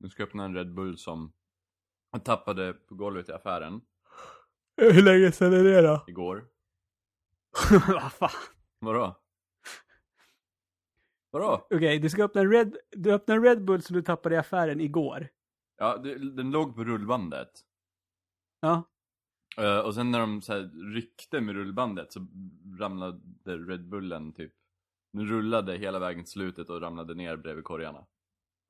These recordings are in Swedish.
Nu ska öppna en Red Bull som jag tappade på golvet i affären Hur länge sedan är det då? igår. Vad fan? Vadå? Vadå? Okej, du ska öppna en Red, du öppnar en Red Bull som du tappade i affären igår. Ja, det, den låg på rullbandet. Ja. Eh, och sen när de så här ryckte med rullbandet så ramlade Red Bullen typ. Nu rullade hela vägen till slutet och ramlade ner bredvid korgarna.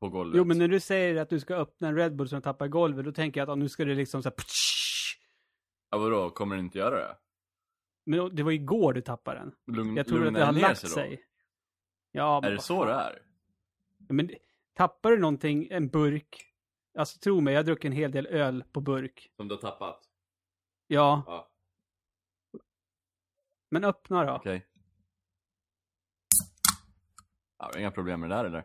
På golvet. Jo, men när du säger att du ska öppna en Red Bull som tappar golvet, då tänker jag att ah, nu ska det liksom så här... Ja, vadå? Kommer den inte göra det? Men det var igår du tappade den. Lugn, Jag tror att det har lagt sig. sig. Ja, Är det så fan. det är? Men tappar du någonting, en burk, alltså tro mig, jag har druckit en hel del öl på burk. Som du har tappat? Ja, Ja, men öppna då. okej. Ja, inga problem med det där eller?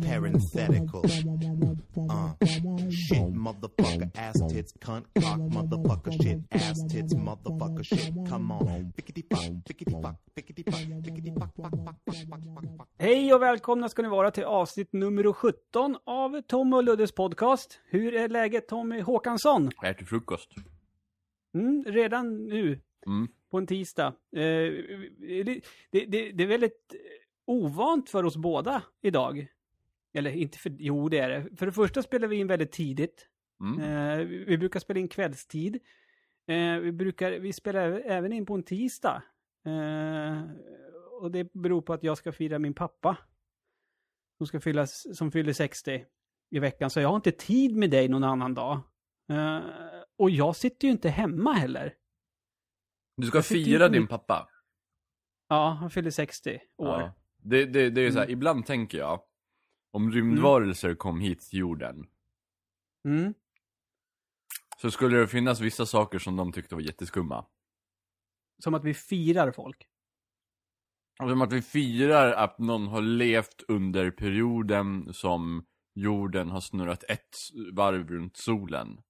Parenthetical. Uh. Shit, motherfucker, ass tits, cunt, cock, motherfucker, shit, ass tits, motherfucker, shit. Come on. Fickety fuck, fickety fuck, fickety fuck, fickety fuck, fuck, fuck, fuck, fuck, fuck, fuck. Hej och välkomna ska ni vara till avsnitt nummer 17 av Tom och Luddes podcast. Hur är läget Tommy Håkansson? Jag äter frukost. Mm, redan nu, Mm. på en tisdag. Eh, det, det, det är väldigt ovant för oss båda idag. Eller inte för, jo det är det. För det första spelar vi in väldigt tidigt. Mm. Eh, vi, brukar spela in kvällstid. Eh, vi, brukar, vi spelar även in på en tisdag. Eh, och det beror på att jag ska fira min pappa. Som, ska fylla, som fyller 60 i veckan. Så jag har inte tid med dig någon annan dag. Eh, och jag sitter ju inte hemma heller. Du ska fira din pappa. Ja, han fyller 60 år. Ja. Det, det, det är så här, Mm. ibland tänker jag. Om rymdvarelser kom hit till jorden. Mm. Så skulle det finnas vissa saker som de tyckte var jätteskumma. Som att vi firar folk. Som att vi firar att någon har levt under perioden som jorden har snurrat ett varv runt solen.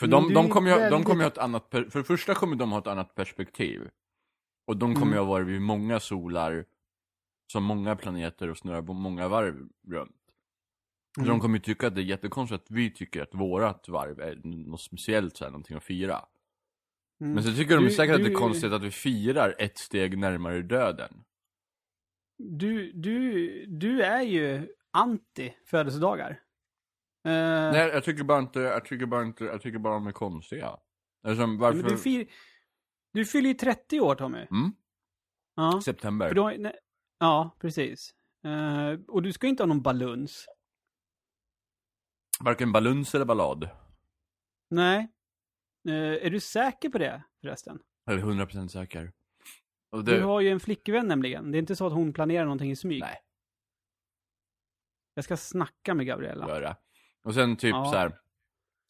För de, du de kommer ju, de väldigt- kommer ju ha ett annat, för det första kommer de ha ett annat perspektiv. Och de kommer Mm. ju ha varit vid många solar, som många planeter och snurrar många varv runt. Så Mm. de kommer ju tycka att det är jättekonstigt att vi tycker att vårat varv är något speciellt, så här, någonting att fira. Mm. Men så tycker de Du- säkert att det du- är konstigt att vi firar ett steg närmare döden. Du, du, du är ju anti födelsedagar. Eh, Nej, jag tycker bara inte, jag tycker bara inte, jag tycker bara de är konstiga. Alltså, varför? men du, fir, du fyller ju 30 år Tommy. Mm, Ja, september. för då, nej, ja precis. Eh, och du ska inte ha någon baluns. Varken baluns eller ballad. Nej. Eh, är du säker på det förresten? Jag är 100% säker. Och det, Du har ju en flickvän nämligen. Det är inte så att hon planerar någonting i smyg. Nej. Jag ska snacka med Gabriella. gör det. Och sen typ Ja. så här.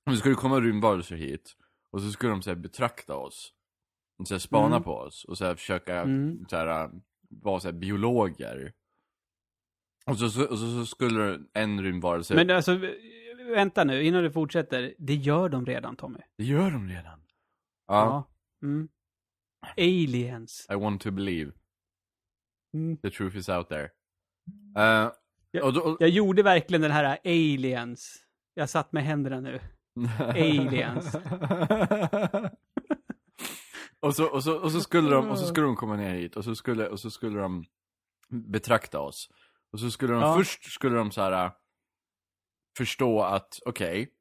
Nu ska det komma rymdvarelser hit. Och så ska de så här, betrakta oss. Och så här, spana Mm. på oss. Och så här, försöka Mm. så här, vara så här, biologer. Och så, så, så, skulle en rymdvarelse... Men alltså, vänta nu, innan du fortsätter. Det gör de redan Tommy. Det gör de redan. Ja. Mm. Aliens. I want to believe. Mm. The truth is out there. Uh, Ja. och då, och, Jag gjorde verkligen den här aliens. Jag satt med händerna nu. Aliens. och, så, och, så, och så skulle de, och så skulle de komma ner hit och så skulle, och så skulle de betrakta oss. Och så skulle de, Ja. först skulle de så här äh, förstå att, okej,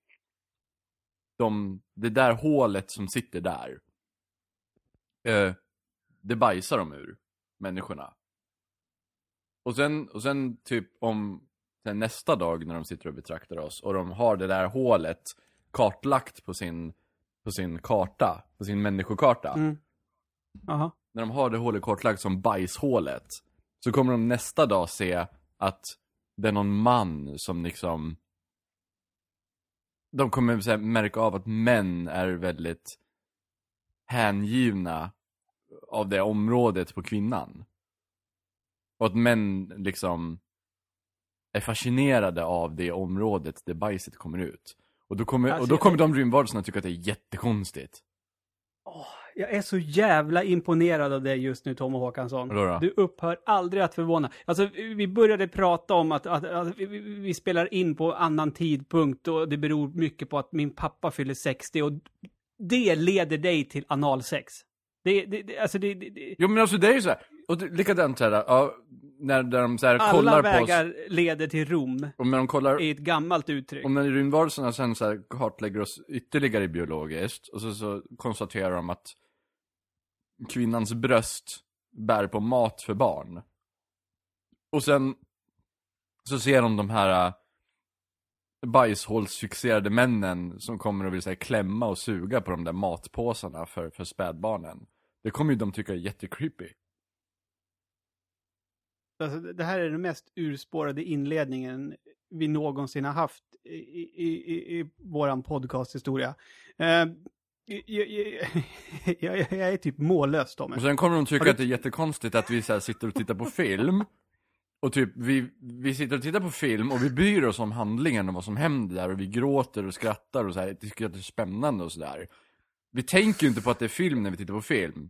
de, det där hålet som sitter där, eh, det bajsar de ur, människorna. Och sen, och sen typ om sen nästa dag när de sitter och betraktar oss och de har det där hålet kartlagt på sin, på sin karta, på sin människokarta. Mm. När de har det hålet kartlagt som bajshålet så kommer de nästa dag se att det är någon man som liksom de kommer så här, märka av att män är väldigt hängivna av det området på kvinnan. Och att män liksom är fascinerade av det området där bajset kommer ut. Och då kommer, Alltså, och då kommer de rymdvarelserna tycka att det är jättekonstigt. Åh, jag är så jävla imponerad av dig just nu, Tom Håkansson. Vadå då? Du upphör aldrig att förvåna. Alltså, vi började prata om att, att, att vi, vi- spelar in på annan tidpunkt och det beror mycket på att min pappa fyller 60 och det leder dig till analsex. Det, det, det alltså det, det, Jo men alltså det är ju så här. Och likadant så här, ja, när, när de så här alla kollar på vägar oss, leder till Rom, och när de kollar, är ett gammalt uttryck. Och när rymdvarelserna sen så här kartlägger oss ytterligare biologiskt, och så, så konstaterar de att kvinnans bröst bär på mat för barn. Och sen så ser de de här äh, bajshålsfixerade männen som kommer och vill här, klämma och suga på de där matpåsarna för, för spädbarnen. Det kommer ju de tycka är jättecreepy. Alltså, det här är den mest urspårade inledningen vi någonsin har haft i, i, i, i våran podcasthistoria. Uh, jag, jag, jag, jag är typ mållös, Tommy. Och sen kommer de tycka du- att det är jättekonstigt att vi så sitter och tittar på film. Och typ, vi, vi sitter och tittar på film och vi bryr oss om handlingen och vad som händer där och vi gråter och skrattar och så här, tycker att det är spännande och sådär. Vi tänker ju inte på att det är film när vi tittar på film.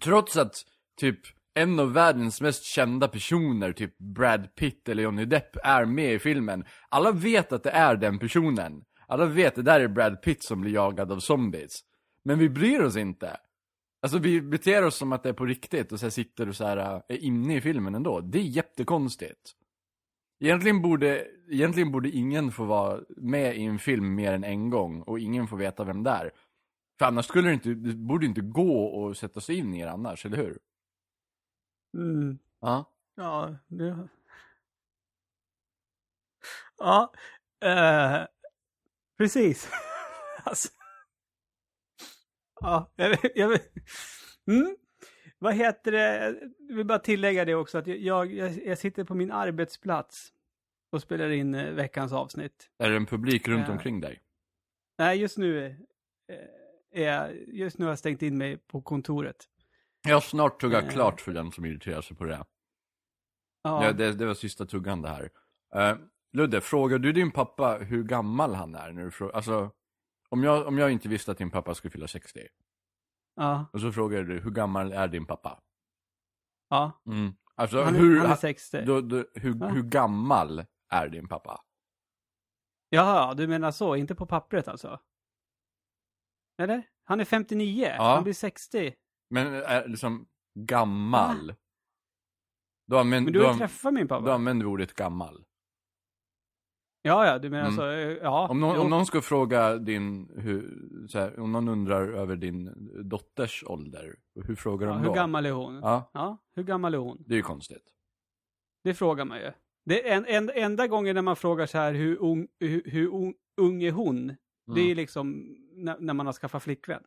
Trots att typ en av världens mest kända personer, typ Brad Pitt eller Johnny Depp, är med i filmen. Alla vet att det är den personen. Alla vet att det där är Brad Pitt som blir jagad av zombies. Men vi bryr oss inte. Alltså vi beter oss som att det är på riktigt och så här sitter och så här, eh, är inne i filmen ändå. Det är jättekonstigt. Egentligen borde, egentligen borde ingen få vara med i en film mer än en gång och ingen får veta vem det är. För annars skulle det inte, det borde inte gå att sätta sig in i det annars, eller hur? Mm. Ja. Ja, det... Ja, eh, precis. alltså. Ja, jag, jag, mm. Vad heter det? Jag vill bara tillägga det också att jag, jag, jag sitter på min arbetsplats och spelar in eh, veckans avsnitt. Är det en publik runt Ja. omkring dig? Nej, just nu eh, är just nu har jag stängt in mig på kontoret. Jag har snart tuggat Eh. klart för den som irriterar sig på det. Ja, Ja, det, det var sista tuggan det här. Uh, Ludde, frågar du din pappa hur gammal han är? När du frå- alltså, om jag, om jag inte visste att din pappa skulle fylla 60, ja, och så frågar du hur gammal är din pappa? ja. Mm. Alltså, Han, är- hur, han är 60. då, då, hur, Va? hur gammal är din pappa? Jaha, du menar så, inte på pappret alltså? Eller? Han är 59, Ja. han blir 60. Men är liksom gammal? Då använder Men du du, har ju träffat min pappa. du använder ordet gammal. Ja, ja, du menar Mm. så, eh, ja. Om någon, om någon ska fråga din, hur, så här, om någon undrar över din dotters ålder, hur frågar ja, de hur då? gammal är hon? Ja. Ja, hur gammal är hon? det är ju konstigt. Det frågar man ju. Det är en, en, enda gången när man frågar så här, hur ung, hur, hur ung, ung är hon? Det Mm. är liksom när, när man har skaffat flickvän.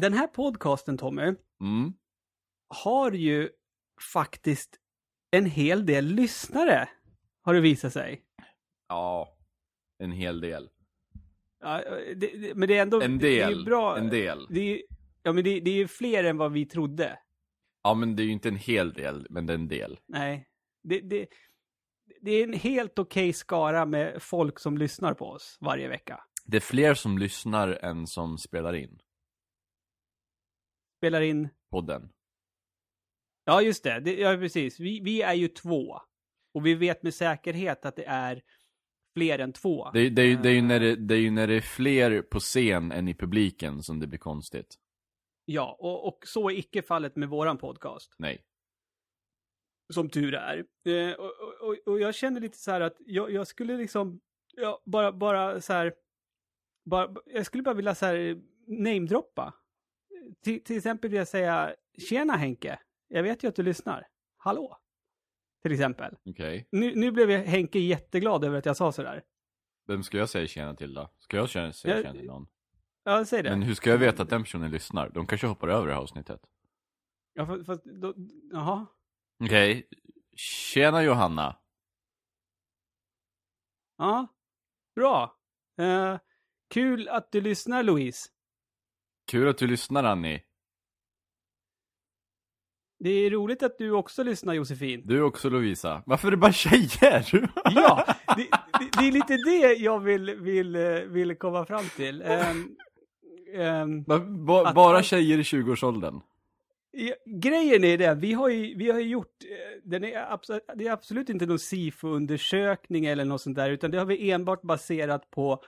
Den här podcasten, Tommy, Mm. har ju faktiskt en hel del lyssnare, har det visat sig. Ja, en hel del. Ja, det, det, men det är ändå... En Det del, ju bra. en del. Det är, ja, men det, det är ju fler än vad vi trodde. Ja, men det är ju inte en hel del, men det är en del. Nej. Det, det, det är en helt okej skara med folk som lyssnar på oss varje vecka. Det är fler som lyssnar än som spelar in Spelar in... podden. Ja, just det. det ja, precis. Vi, vi är ju två. Och vi vet med säkerhet att det är fler än två. Det, är- det, är det, är ju Eh, när det, det är ju när det är fler på scen än i publiken som det blir konstigt. Ja, och, och så är icke fallet med våran podcast. Nej. Som tur är. Eh, och, och- och, jag känner lite så här att jag, jag skulle liksom, ja, bara, bara så här, bara, jag skulle bara vilja så här namedroppa. Till, till exempel vill jag säga, tjena Henke, jag vet ju att du lyssnar. Hallå? Till exempel. Okej. Nu, nu blev jag Henke jätteglad över att jag sa sådär. Vem ska jag säga tjena till då? Ska jag säga Jag- tjena till någon? Ja, säg det. Men hur ska jag veta att den personen lyssnar? De kanske hoppar över det här avsnittet. Ja, fast, fast då, jaha. Okej. Tjena Johanna. Ja, bra. Eh, kul att du lyssnar Louise. Kul att du lyssnar Annie. Det är roligt att du också lyssnar Josefin. Du också Lovisa. Varför är det bara tjejer? Ja, det, det, det är lite det jag vill, vill, eh, vill komma fram till. Ehm, ehm, Va- ba, Att- bara tjejer i 20-årsåldern. Grejen är den, vi har ju, vi har ju gjort, eh, den är absolut, det är absolut inte någon SIFO-undersökning eller något sånt där, utan det har vi enbart baserat på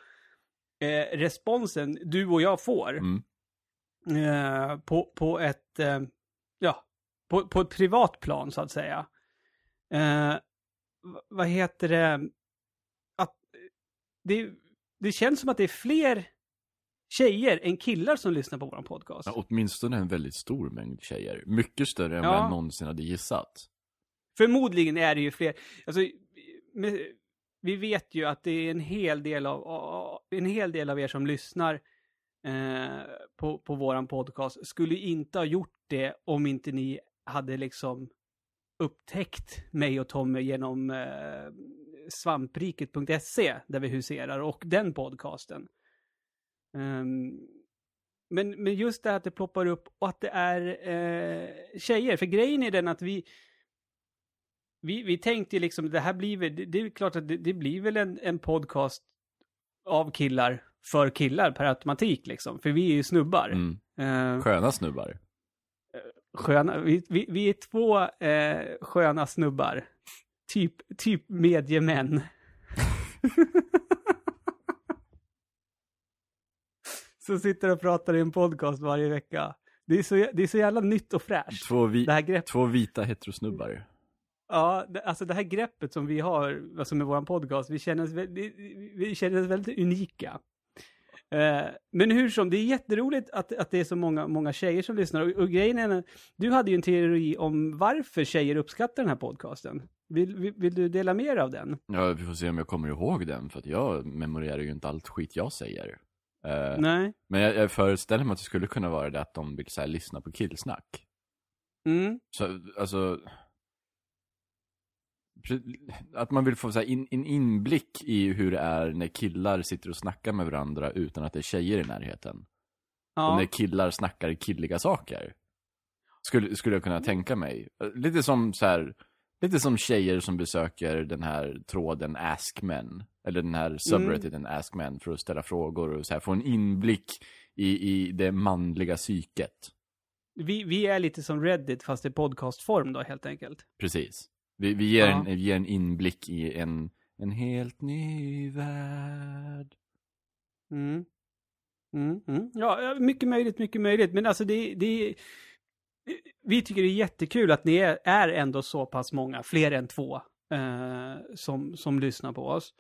eh, responsen du och jag får. Mm. Eh, på, på ett, eh, ja, på, på ett privat plan så att säga. Eh, vad heter det? Att, det? Det känns som att det är fler tjejer än killar som lyssnar på vår podcast. Ja, åtminstone en väldigt stor mängd tjejer. Mycket större än Ja. vad jag någonsin hade gissat. Förmodligen är det ju fler. Alltså, med, vi vet ju att det är en hel del av, av- en hel del av er som lyssnar eh, på, på våran podcast skulle inte ha gjort det om inte ni hade liksom upptäckt mig och Tommy genom eh, svampriket.se där vi huserar och den podcasten. Ehm, men, men just det här att det ploppar upp och att det är eh, tjejer. För grejen är den att vi, vi, vi tänkte liksom, det här blir väl, det, det är klart att det, det blir väl en, en podcast av killar för killar per automatik liksom. För vi är ju snubbar. Mm. Eh, Sköna snubbar. sköna, vi, vi, vi är två eh, sköna snubbar. Typ, typ mediemän. Som sitter och pratar i en podcast varje vecka. Det är så, det är så jävla nytt och fräscht. Två, vi, Det här greppet. två vita heterosnubbar. Ja, det, alltså det här greppet som vi har, alltså med vår podcast, vi känner oss, väldigt, vi känner oss väldigt unika. Eh, men hur som, det är jätteroligt att, att det är så många, många tjejer som lyssnar. Och, och grejen är, du hade ju en teori om varför tjejer uppskattar den här podcasten. Vill, vill, vill du dela mer av den? Ja, vi får se om jag kommer ihåg den, för att jag memorerar ju inte allt skit jag säger. Eh, Nej. men jag, jag föreställer mig att det skulle kunna vara det att de vill så här, lyssna på killsnack. Mm. Så, alltså... Att man vill få så här, in, en inblick i hur det är när killar sitter och snackar med varandra utan att det är tjejer i närheten. Och Ja. när killar snackar killiga saker. Skulle, skulle jag kunna tänka mig. Lite som så här, lite som tjejer som besöker den här tråden Ask Men. Eller den här subredditen Ask Men för att ställa frågor och så här, få en inblick i, i det manliga psyket. Vi, vi är lite som Reddit fast i podcastform då helt enkelt. Precis. Vi, vi, ger, Ja. en, vi ger en inblick i en, en helt ny värld. Mm. Mm, mm. Ja, ja, mycket möjligt, mycket möjligt. Men alltså det, det Vi tycker det är jättekul att ni är, är ändå så pass många, fler än två, eh, som, som lyssnar på oss.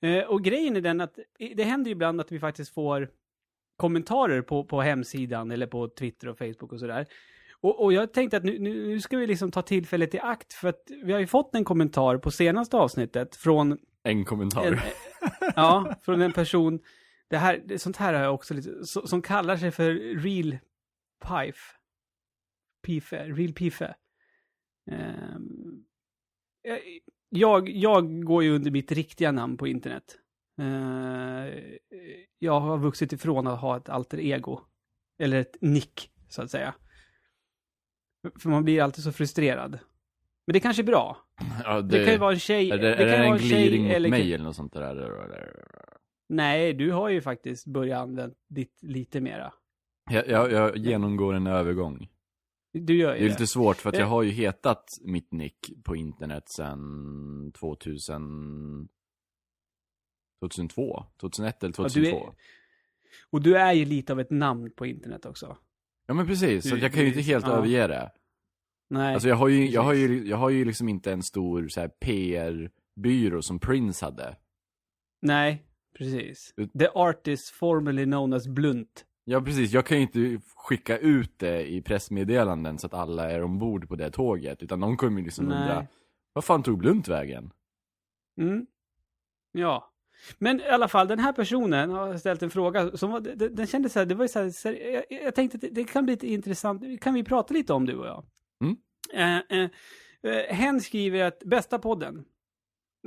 Eh, och grejen är den att det händer ju ibland att vi faktiskt får kommentarer på, på hemsidan eller på Twitter och Facebook och sådär. Och, och jag tänkte att nu, nu, ska vi liksom ta tillfället i akt för att vi har ju fått en kommentar på senaste avsnittet från En kommentar. en, ja, från en person, det här, sånt här har jag också lite, som kallar sig för Real Pife. Pife, Real Pife. Ehm, jag, jag går ju under mitt riktiga namn på internet. Eh, jag har vuxit ifrån att ha ett alter ego. Eller ett nick, så att säga. För man blir alltid så frustrerad. Men det kanske är bra. ja, Det, kan ju vara en tjej. Är det, kan är det en glidning mot eller- mig eller något sånt där? Nej, du har ju faktiskt börjat använda ditt lite mera. Jag, jag, jag genomgår en övergång. Du gör Det ju är det. lite svårt för att jag Eh. har ju hetat mitt nick på internet sedan 2000... 2002? 2001 eller Ja, du 2002? är- Och du är ju lite av ett namn på internet också. Ja men precis, så Du- jag kan ju inte helt ja. överge det. Nej. Alltså jag har ju, jag har ju, jag har ju liksom inte en stor så PR-byrå som Prince hade. Nej, precis. The artist formerly known as Blunt. Ja precis, jag kan ju inte skicka ut det i pressmeddelanden så att alla är ombord på det tåget. Utan de kommer ju liksom undra, Nej. vad fan tog Blunt vägen? Mm. Ja. Men i alla fall, den här personen har ställt en fråga som var, den, den kändes så här, det var ju så här, jag, jag tänkte att det, det kan bli lite intressant, kan vi prata lite om du och jag? Mm. Eh, eh, eh, hen skriver att bästa podden.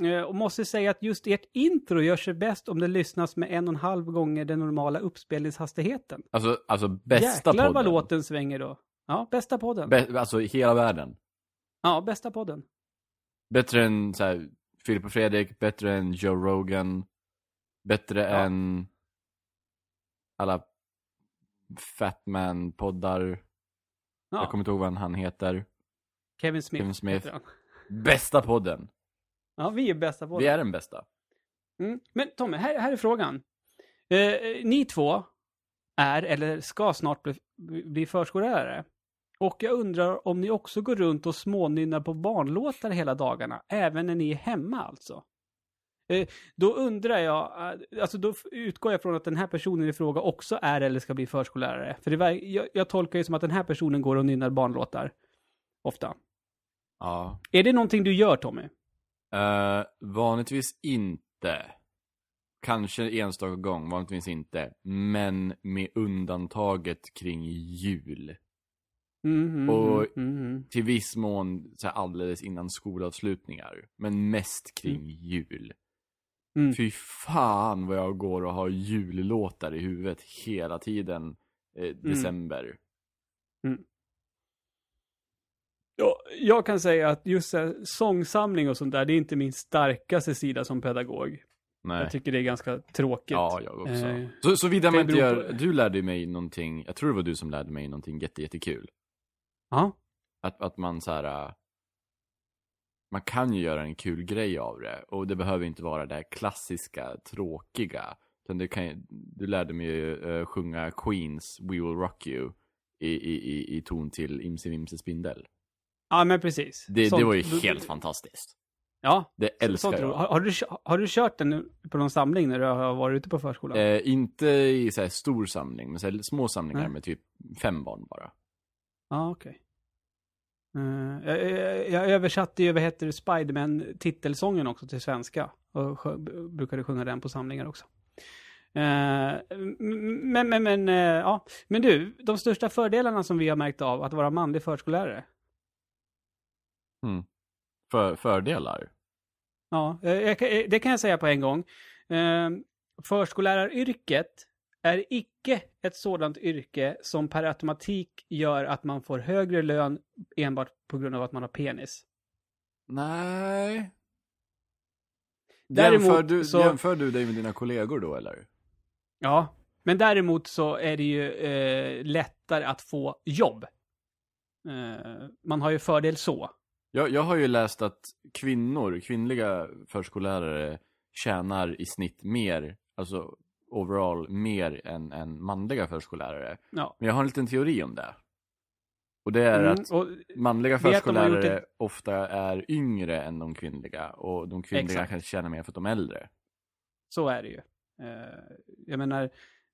Eh, Och måste säga att just ert intro gör sig bäst om det lyssnas med en och en halv gånger den normala uppspelningshastigheten. Alltså, alltså bästa Jäklar vad podden. låten svänger då. Ja, bästa podden. Bä, alltså hela världen. ja, bästa podden. Bättre än så här, Filip och Fredrik, bättre än Joe Rogan, bättre Ja. än alla Fatman-poddar. Ja, Jag kommer inte ihåg vad han heter. Kevin Smith. Kevin Smith. Bästa podden. Ja, vi är bästa podden. Vi är den bästa. Mm. Men Tommy, här, här är frågan. Eh, ni två är, eller ska snart bli, bli förskollärare. Och jag undrar om ni också går runt och smånynnar på barnlåtar hela dagarna, även när ni är hemma alltså. Eh, då undrar jag, eh, alltså då utgår jag från att den här personen i fråga också är eller ska bli förskollärare. För det, jag, jag tolkar ju som att den här personen går och nynnar barnlåtar. Ofta. Ja. Är det någonting du gör Tommy? Uh, vanligtvis inte. Kanske enstaka gång, vanligtvis inte. Men med undantaget kring jul. Mhm, Och- mhm. Till viss mån så här, alldeles innan skolavslutningar. Men mest kring jul. Mm. Fy fan vad jag går och har jullåtar i huvudet hela tiden. Eh, december. Ja, jag kan säga att just här, sångsamling och sånt där, det är inte min starkaste sida som pedagog. Nej. Jag tycker det är ganska tråkigt. Ja, jag också. Eh, så såvida man inte gör, på- du lärde mig någonting, jag tror det var du som lärde mig någonting jätte, jättekul. Ja, Att, att man så här. äh, Man kan ju göra en kul grej av det. Och det behöver inte vara det här klassiska, tråkiga. Utan det kan, du lärde mig ju äh, sjunga Queens We Will Rock You. I, i, i, i ton till Imse Vimse Spindel. Ja men precis. Det, det Sånt- var ju helt fantastiskt. Ja, Det älskar jag. har, har, du, har du kört den på någon samling när du har varit ute på förskolan? Eh, inte i så här stor samling, men så här små samlingar Nej. med typ fem barn bara. Ja, okej. Eh, jag, jag, jag översatte ju, vad heter det, Spiderman-titelsången också till svenska. Och sjö, brukade sjunga den på samlingar också. Eh, men, men, men, eh, ja. Men du, de största fördelarna som vi har märkt av att vara manlig förskollärare. För, fördelar. Ja, eh, eh, det kan jag säga på en gång. Eh, förskolläraryrket är icke ett sådant yrke som per automatik gör att man får högre lön enbart på grund av att man har penis. Nej. Däremot jämför, du, så- jämför du dig med dina kollegor då eller? Ja, men däremot så är det ju eh, lättare att få jobb. Eh, man har ju fördel så. Jag, jag har ju läst att kvinnor, kvinnliga förskollärare tjänar i snitt mer, alltså overall mer än, än manliga förskollärare. Ja. Men jag har en liten teori om det. Och det är Mm, att manliga förskollärare ett- ofta är yngre än de kvinnliga. Och de kvinnliga Exakt. kanske tjänar mer för att de är äldre. så är det ju. Eh, jag menar,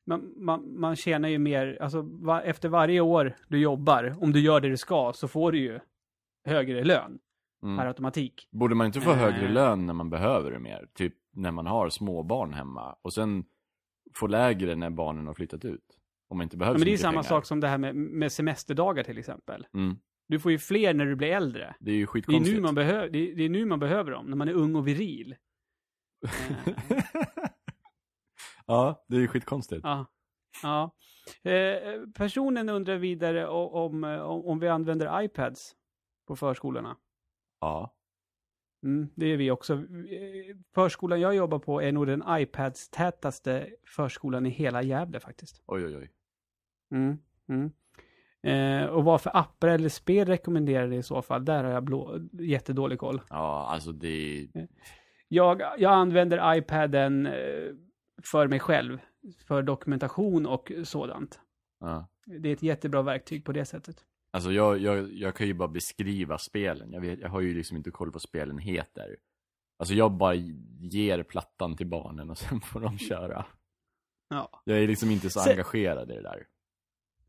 man, man, man tjänar ju mer, alltså va, efter varje år du jobbar, om du gör det du ska, så får du ju högre lön per Mm. automatik. Borde man inte få högre Eh. lön när man behöver det mer? Typ när man har små barn hemma. Och sen få lägre när barnen har flyttat ut. Om man inte behöver Ja, men det är samma pengar. sak som det här med, med semesterdagar till exempel. Mm. Du får ju fler när du blir äldre. Det är ju Det är, skitkonstigt. nu man behöver, det, är, det är nu man behöver dem, när man är ung och viril. Eh, ja, det är ju skitkonstigt. Ja. ja. Eh, personen undrar vidare o- om, eh, om, om vi använder iPads på förskolorna. Ja. Mm, det är vi också. Eh, Förskolan jag jobbar på är nog den iPads-tätaste förskolan i hela Gävle faktiskt. Oj, oj, oj. Mm, mm. Eh, och vad för appar eller spel rekommenderar det i så fall? Där har jag blå, jättedålig koll. Ja, alltså det... Jag, jag använder iPaden eh, för mig själv. För dokumentation och sådant. Ja. Det är ett jättebra verktyg på det sättet. Alltså jag, jag, jag kan ju bara beskriva spelen. Jag, vet, jag har ju liksom inte koll på vad spelen heter. Alltså jag bara ger plattan till barnen och sen får de köra. Ja. Jag är liksom inte så Se- engagerad i det där.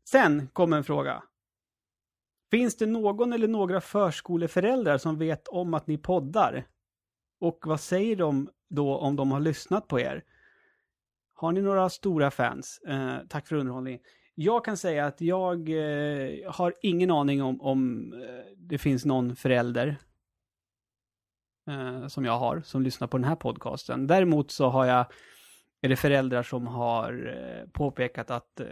Sen kommer en fråga. Finns det någon eller några förskoleföräldrar som vet om att ni poddar? Och vad säger de då om de har lyssnat på er? Har ni några stora fans? Eh, tack för underhållningen. Jag kan säga att jag eh, har ingen aning om om eh, det finns någon förälder. eh, som jag har, som lyssnar på den här podcasten. Däremot så har jag, är det föräldrar som har eh, påpekat att eh,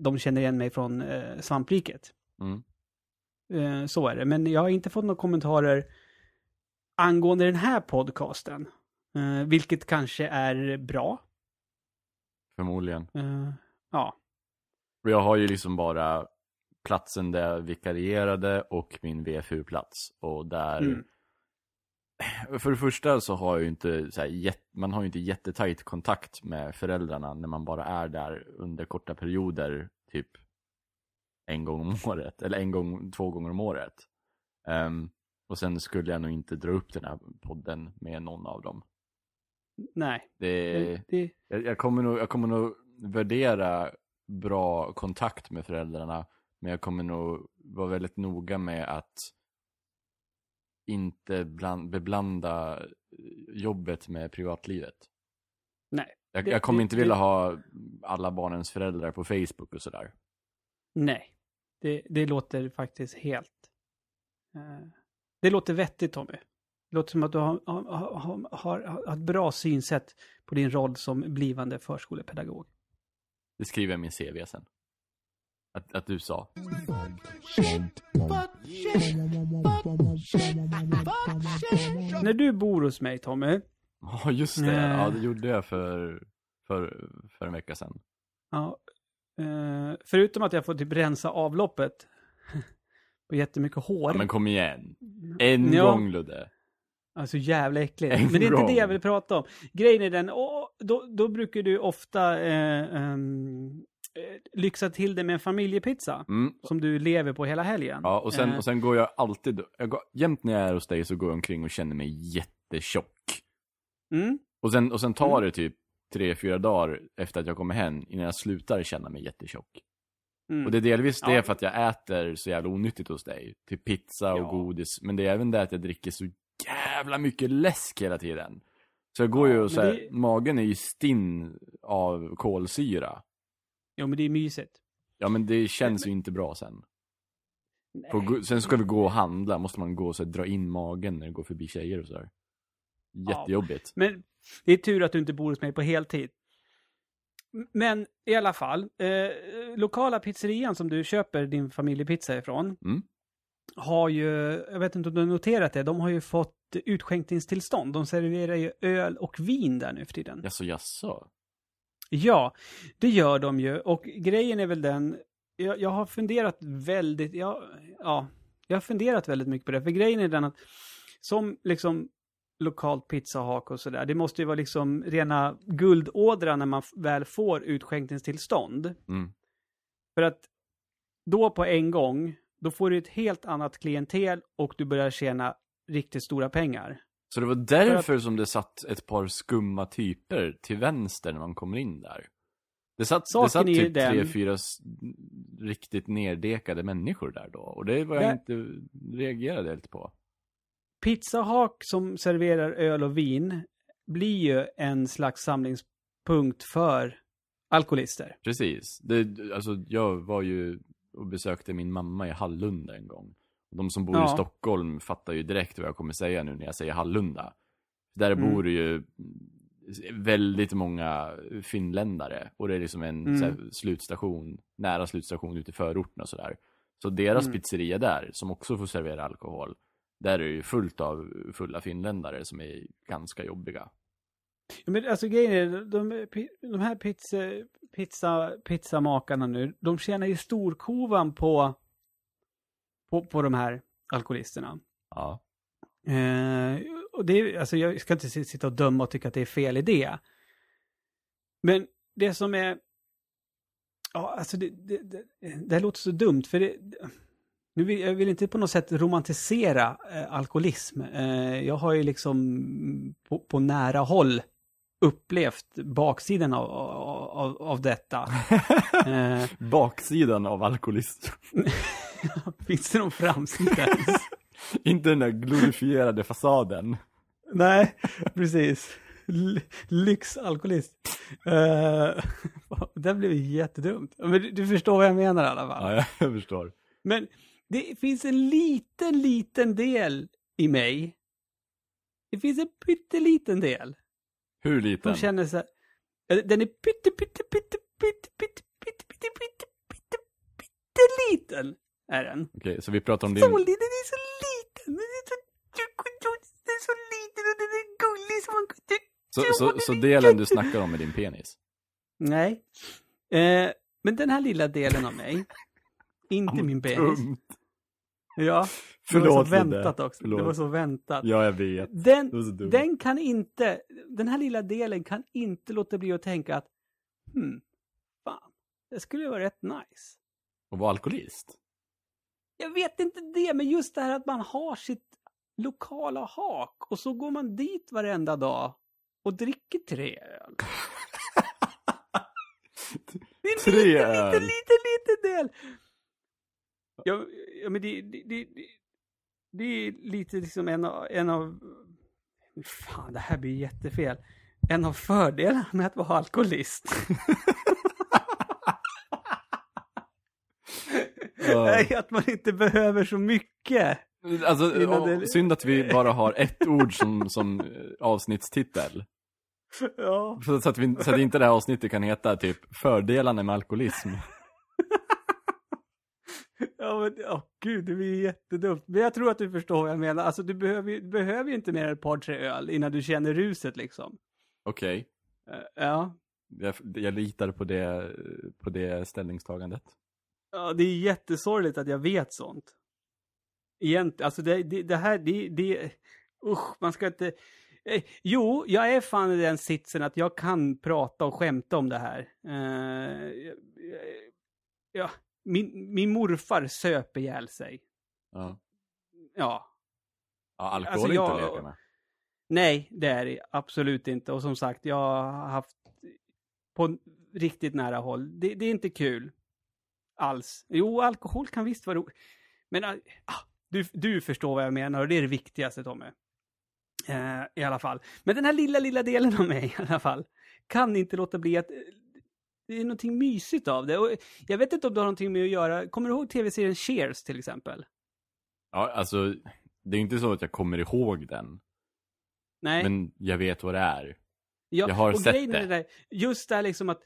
de känner igen mig från eh, svampriket. Mm. Så är det. Men jag har inte fått några kommentarer angående den här podcasten. Vilket kanske är bra. Förmodligen. Ja. Och jag har ju liksom bara platsen där jag vikarierade och min VFU-plats. Och där... Mm. För det första så har jag ju inte så här, man har ju inte jättetajt kontakt med föräldrarna när man bara är där under korta perioder, typ en gång om året, eller en gång, två gånger om året. Ehm, och sen skulle jag nog inte dra upp den här podden med någon av dem. Nej. Det, Det, det, jag, jag, kommer nog, jag kommer nog värdera bra kontakt med föräldrarna, men jag kommer nog vara väldigt noga med att inte bland, beblanda jobbet med privatlivet. nej. Jag, Det- jag kommer det- inte vilja ha alla barnens föräldrar på Facebook och sådär. Nej. Det, det låter faktiskt helt... eh, det låter vettigt, Tommy. Det låter som att du har, har, har, har, har ett bra synsätt på din roll som blivande förskolepedagog. Det skriver jag i min CV sen. Att, att du sa. När du bor hos mig, Tommy, Ja, just det. Eh. Ja, det gjorde jag för, för, för en vecka sedan. Ja, eh, förutom att jag får typ rensa avloppet på jättemycket hår. Ja, men kom igen. En Ja. gång Ludde. Alltså jävla äckligt. En Men det är inte det jag vill prata om. Grejen är den, åh, då, då brukar du ofta eh, ehm, eh, lyxa till det med en familjepizza. Mm. Som du lever på hela helgen. Ja, och sen, Eh, och sen går jag alltid, jag går, jämt när jag är hos dig så går jag omkring och känner mig jättetjock. mm, Och sen, och sen tar Mm. det typ tre, fyra dagar efter att jag kommer hem innan jag slutar känna mig jättetjock. mm. Och det är delvis det Ja. för att jag äter så jävla onyttigt hos dig. Typ pizza och Ja. godis. Men det är även det att jag dricker så jävla mycket läsk hela tiden. Så jag går ju Ja, och så men här, det- magen är ju stinn av kolsyra. Jo, men det är mysigt. Ja men det känns ju inte bra sen. På, sen ska vi gå och handla, måste man gå och så här, dra in magen när det går förbi tjejer och sådär. Jättejobbigt. Men det är tur att du inte bor hos mig på heltid. Men i alla fall, eh, lokala pizzerian som du köper din familjepizza ifrån Mm. har ju, jag vet inte om du har noterat det, de har ju fått utskänkningstillstånd. De serverar ju öl och vin där nu för tiden. Jaså, jaså? Ja, det gör de ju. Och grejen är väl den, jag, jag har funderat väldigt, ja, ja, jag har funderat väldigt mycket på det. För grejen är den att som liksom lokalt pizzahak och sådär, det måste ju vara liksom rena guldådran när man väl får utskänkningstillstånd. Mm. För att då på en gång, då får du ett helt annat klientel och du börjar tjäna riktigt stora pengar. Så det var därför som det satt ett par skumma typer till vänster när man kommer in där. Det satt, det satt typ den- tre, fyra riktigt neddekade människor där då. Och det var jag Det- inte, reagerade lite på. Pizzahak som serverar öl och vin blir ju en slags samlingspunkt för alkoholister. Precis. Det, alltså jag var ju och besökte min mamma i Hallunda en gång. De som bor Ja. i Stockholm fattar ju direkt vad jag kommer säga nu när jag säger Hallunda. Där Mm. bor ju väldigt många finländare. Och det är liksom en Mm. här, slutstation, nära slutstation ute i förorten och sådär. Så deras Mm. pizzeria där, som också får servera alkohol, där är det ju fullt av fulla finländare som är ganska jobbiga. Ja, Men alltså grejen är, de, de här pizza, pizza, pizzamakarna nu, de tjänar ju storkovan på, på, på de här alkoholisterna. Ja. Eh, och det alltså jag ska inte si- sitta och döma och tycka att det är fel idé. Men det som är, ja alltså det, det, det, det här låter så dumt för det, nu vill, jag vill inte på något sätt romantisera eh, alkoholism. Eh, jag har ju liksom på, på nära håll upplevt baksidan av, av, av detta. eh, Baksidan av alkoholist. finns det någon framsida? Inte den där glorifierade fasaden. Nej, precis. L- lyxalkoholist. Uh, det blev jättedumt. Men du, du förstår vad jag menar i alla fall. Ja, jag, jag förstår. Men det finns en liten, liten del i mig Det finns en pytteliten del Hur liten? som känner så här, den är pytte, pytte, pytte, pytte, pytte, pytte, pytte, pytte, pytte, pytteliten är den. Okej, så vi pratar om Så din... liten, den är så liten, den är så, den är så liten och den är gullig som man Så, så, så delen du snackar om är din penis? Nej. Eh, men den här lilla delen av mig, inte min penis. Dumt. Ja, det var Förlåt så väntat Ludde. också. Det Förlåt. var så väntat. Ja, jag vet. Den, Det den kan inte, den här lilla delen kan inte låta bli att tänka att, hmm, fan, det skulle ju vara rätt nice. Och vara alkoholist? Jag vet inte det, men just det här att man har sitt lokala hak och så går man dit varenda dag och dricker tre öl. Det är Tre liten, öl. liten, liten, liten del. Ja, ja men det, det, det, det, är lite liksom en av, en av... Fan, det här blir jättefel. En av fördelarna med att vara alkoholist. Är att man inte behöver så mycket. Alltså, det- synd att vi bara har ett ord som, som eh, avsnittstitel. Ja. Så så att, vi, så att inte det här avsnittet kan heta typ fördelarna med alkoholism. Ja, men, åh gud, det blir jättedumt. Men jag tror att du förstår vad jag menar. Alltså, du behöver, ju- du behöver ju inte mer än ett par, tre öl innan du känner ruset liksom. Okej, Eh, ja. jag, jag litar på det, på det ställningstagandet. ja, det är jättesorgligt att jag vet sånt. Egentligen, alltså det, det, det här, det, det, usch, man ska inte... Eh, jo, jag är fan i den sitsen att jag kan prata och skämta om det här. Eh, jag- jag- ja, min, min morfar söp ihjäl sig. Ja, Ja, ja alkohol Alltså, är inte jag- att leka med. Nej, det är det absolut inte. Och som sagt, jag har haft på riktigt nära håll. Det, det är inte kul. Alls. Jo, alkohol kan visst vara roligt. Men ah, du, du förstår vad jag menar och det är det viktigaste Tommy. Eh, I alla fall. Men den här lilla, lilla delen av mig i alla fall. Kan inte låta bli att eh, det är någonting mysigt av det. Och jag vet inte om det har någonting med att göra. Kommer du ihåg tv-serien Cheers till exempel? Ja, alltså, det är inte så att jag kommer ihåg den. Nej. Men jag vet vad det är. Ja, Jag har och sett grejen är det. där, just det här liksom att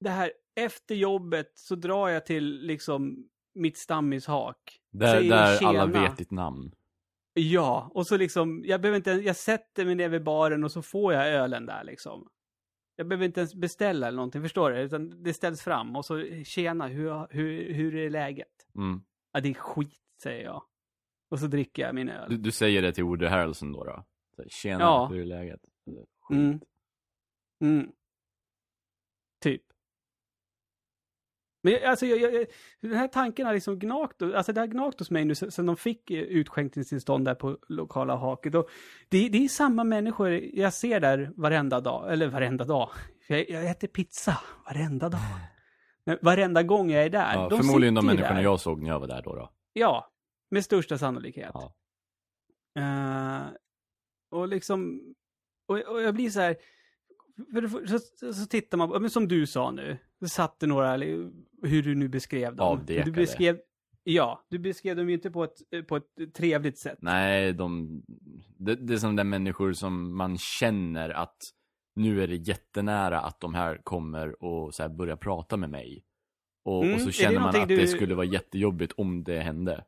det här efter jobbet så drar jag till liksom mitt stammishak. Där, där alla vet ditt namn. Ja, och så liksom, jag behöver inte, jag sätter mig ner vid baren och så får jag ölen där liksom. Jag behöver inte ens beställa eller någonting, förstår du? Utan det ställs fram och så tjena, hur, hur, hur är läget? Mm. Ja, det är skit, säger jag. Och så dricker jag min öl. Du, du säger det till Woody Harrelson då? då? Så, Tjena, Ja. hur är läget? Skit. Mm. Mm. Typ. Men alltså, jag, jag, den här tanken har liksom gnagt, alltså det har gnagt hos mig nu sen de fick eh, utskänkningstillstånd där på lokala haket. Och det, det är samma människor jag ser där varenda dag, eller varenda dag. Jag, jag äter pizza varenda dag. Men varenda gång jag är där. Ja, de förmodligen de människorna där. jag såg när jag var där då. då. Ja, med största sannolikhet. Ja. Eh, och liksom, och, och jag blir så här, för, så, så, tittar man, men som du sa nu, det några, eller hur du nu beskrev dem. Avdekade. Du beskrev, ja, du beskrev dem ju inte på ett, på ett trevligt sätt. Nej, de, det, det är som de människor som man känner att nu är det jättenära att de här kommer och så här börjar prata med mig. Och, Mm, och så känner man att du- det skulle vara jättejobbigt om det hände.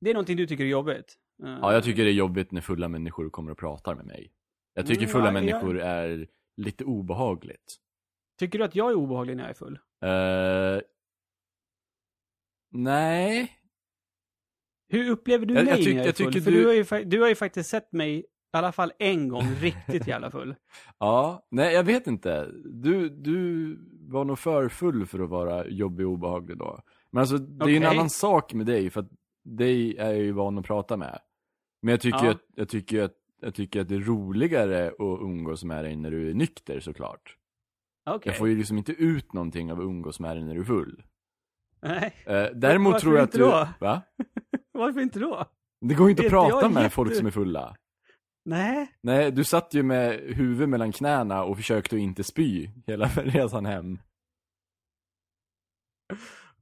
Det är någonting du tycker är jobbigt. Eh, Ja, jag tycker det är jobbigt när fulla människor kommer och pratar med mig. Jag tycker Mm, fulla ja, människor är lite obehagligt. Tycker du att jag är obehaglig när jag är full? Eh, nej, Hur upplever du Jag- mig jag tyck- när jag är full? För du- du... har ju, du har ju faktiskt sett mig i alla fall en gång riktigt jävla full. Ja, nej jag vet inte. Du, du var nog för full för att vara jobbig och obehaglig då. Men alltså det är ju en annan sak med dig, för att dig är jag ju van att prata med. Men jag tycker, Ja. att, jag tycker, att, jag tycker att det är roligare att umgås med dig när du är nykter såklart. Okej. Jag får ju liksom inte ut någonting av att umgås med dig när du är full. Nej, Eh, däremot varför tror jag att inte du... då? Va? varför inte då? Det går ju inte att Vet jag prata med jätte- folk som är fulla. Nej. Nej, du satt ju med huvudet mellan knäna och försökte att inte spy hela resan hem.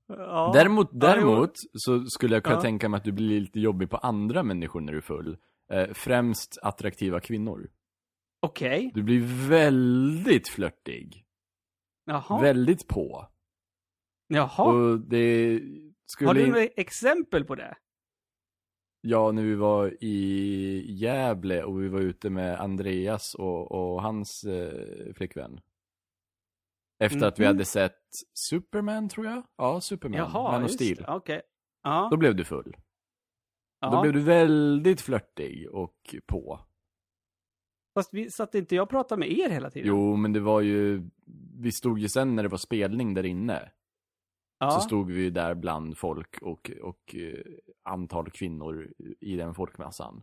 Ja. Däremot, däremot så skulle jag kunna Ja. tänka mig att du blir lite jobbig på andra människor när du är full. Eh, främst attraktiva kvinnor. Okej. Du blir väldigt flörtig. Jaha. Väldigt på. Jaha. Och det skulle... Har du några exempel på det? Ja, när vi var i Gävle och vi var ute med Andreas och, och hans eh, flickvän. Efter att vi Mhm. hade sett Superman, tror jag. Ja, Superman. Jaha, Man just Steel. Okej. Ja. Då blev du full. Ja. Då blev du väldigt flörtig och på. Fast vi, satt inte jag och pratade med er hela tiden? Jo, men det var ju... Vi stod ju sen när det var spelning där inne. Ja. Så stod vi där bland folk och, och eh, antal kvinnor i den folkmassan.